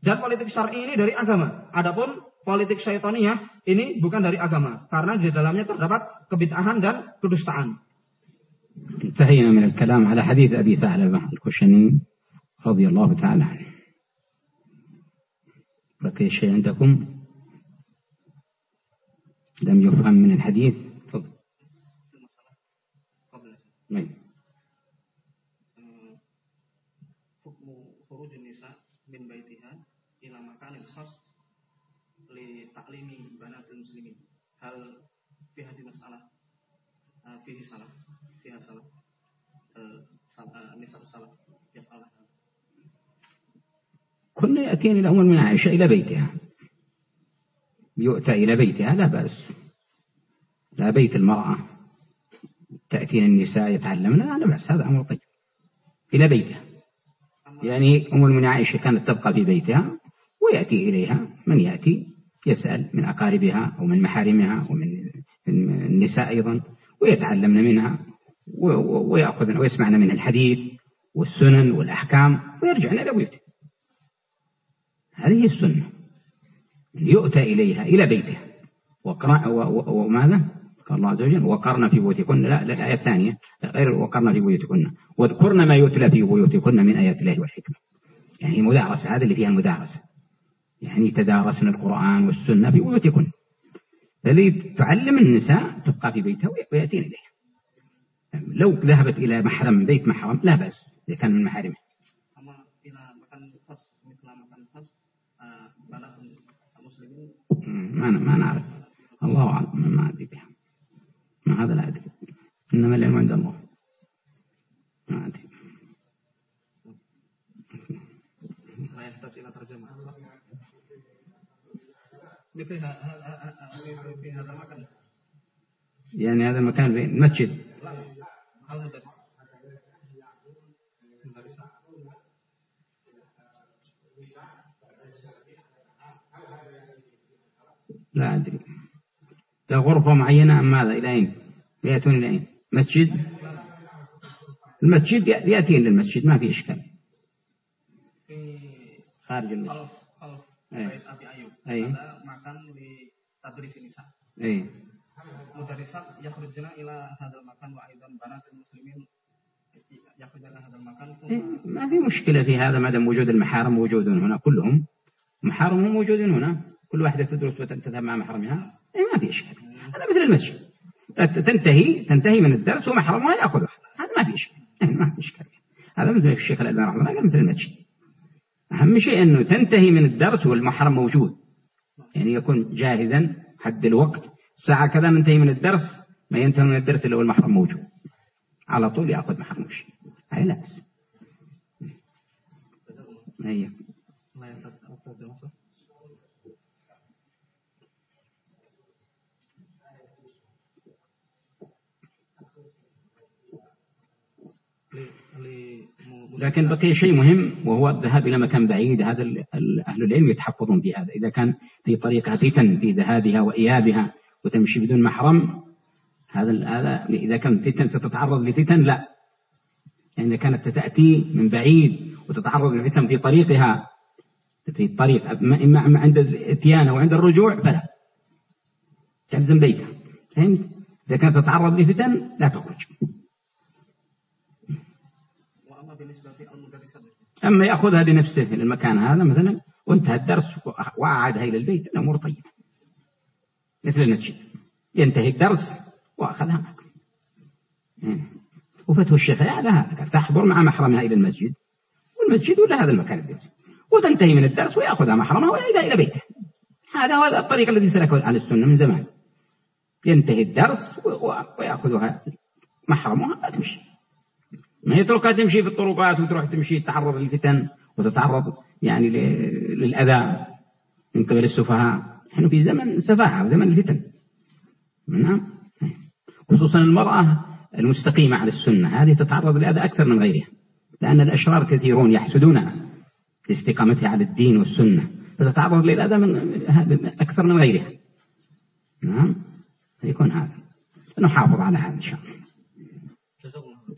Dan politik syar'i ini dari agama. Adapun politik syaitaniyah ini bukan dari agama karena di dalamnya terdapat kebid'ahan dan kedustaan.
انتهينا من الكلام على حديث أبي ثعلبة الخشني رضي الله تعالى عنه بقي شيء عندكم؟ لم يفهم من الحديث؟ تفضل.
حكم خروج النساء من بيتها إلى مكان خاص لتعليم بنات المسلمين. هل في هذه المسألة فيه صلاة. فيها صلاة. النساء الصلاة يفعلها.
كنا يأتين الأول من عائشة إلى بيتها. يؤتى إلى بيتها لا بأس. لا بيت المرأة. تأتين النساء يتعلمن لا بأس هذا أمر طيب. إلى بيتها. يعني أم المؤمنين عائشة كانت تبقى في بيتها ويأتي إليها. من يأتي؟ يسأل من أقاربها أو من محارمها ومن النساء أيضا ويتعلمن منها ويأخذن ويسمعن منها الحديث والسنن والأحكام ويرجعن إلى بيوته هذه السنة. يؤتى إليها إلى بيتها وقرأ وماذا؟ قال الله عز وجل وقرن في بيوتكن. لا, الآية الثانية غير وقرن في بيوتكن واذكرن ما يتلى في بيوتكن من آيات الله والحكمة يعني مدارسة هذا اللي فيها المدارسة. يعني تدارسن القرآن والسنة في بيوتكن. الذي تعلم النساء تبقى في بيتها ويأتين إليها. لو ذهبت إلى محرم بيت محرم لا بأس إذا كان من محارمه ما ما نعرف. الله أعلم ما أدري بها. ما هذا لا أدري. إنما العلم عند الله. ما أدري.
لا يحتاج إلى ترجمة. في هذا المكان
يعني هذا المكان في لا أدري. غرفة معينة أم ماذا؟ إلى أين؟ يأتون إلى أين؟ مسجد؟ المسجد يأتين للمسجد ما في إشكال. خارج المسجد.
أي.
أي.
makan di tadris nisa.
أي.
مدرسات يخرجن إلى هذا المكان وأيضا بنات المسلمين يخرجن إلى هذا المكان.
ما في مشكلة في هذا ما دام وجود المحارم موجودون هنا كلهم. محارمهم موجودون هنا. كل واحدة تدرس وتذهب مع محرمها. إيه ما في إشكال. هذا مثل المسجد. تنتهي تنتهي من الدرس ومحرمها يأخذها هذا ما في إشكال. ما في إشكال. هذا مثل الشيخ الألباني رحمه الله مثل المسجد. أهم شيء أنه تنتهي من الدرس والمحرم موجود. يعني يكون جاهزا حد الوقت. ساعة كذا ننتهي من الدرس ما ينتهي من الدرس إلا والمحرم موجود. على طول يأخذ محرم وشي أي لا بس أيه. لكن بقي شيء مهم وهو الذهاب إلى مكان بعيد هذا أهل العلم يتحفظون في هذا. إذا كان في طريقة فتن في ذهابها وإيابها وتمشي بدون محرم هذا هذا إذا كان فتن ستتعرض لفتن لا. يعني إذا كانت تأتي من بعيد وتتعرض لفتن في طريقها في الطريق إما عند الإتيان أو عند الرجوع فلا. تلزم بيتها. فهمت؟ إذا كانت تتعرض لفتن لا تخرج. أما يأخذها بنفسه إلى المكان هذا مثلا وانتهى الدرس وأعادها إلى البيت الأمور طيبة. مثل المسجد. ينتهي الدرس وأخذها معك. وفتوى الشفاء لها تحضر مع محرمها إلى المسجد والمسجد ولا هذا المكان البيت وتنتهي من الدرس ويأخذها محرمها ويعيدها إلى بيته. هذا هو الطريق الذي سلكه أهل السنة من زمان. ينتهي الدرس ويأخذها محرمها وتمشي. ما يتركها تمشي في الطرقات وتروح تمشي تتعرض للفتن وتتعرض يعني للأذى من قبل السفهاء. نحن في زمن سفاهة وزمن الفتن. نعم. خصوصا المرأة المستقيمة على السنة هذه تتعرض لأذى أكثر من غيرها لأن الأشرار كثيرون يحسدونها لاستقامتها على الدين والسنة فتتعرض للأذى من أكثر من غيرها. نعم. يكون هذا. نحافظ على هذا إن شاء الله.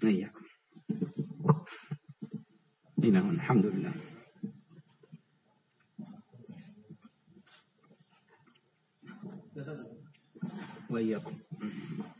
إياكم. <laughs> نعم الحمد لله. وإياكم. <laughs>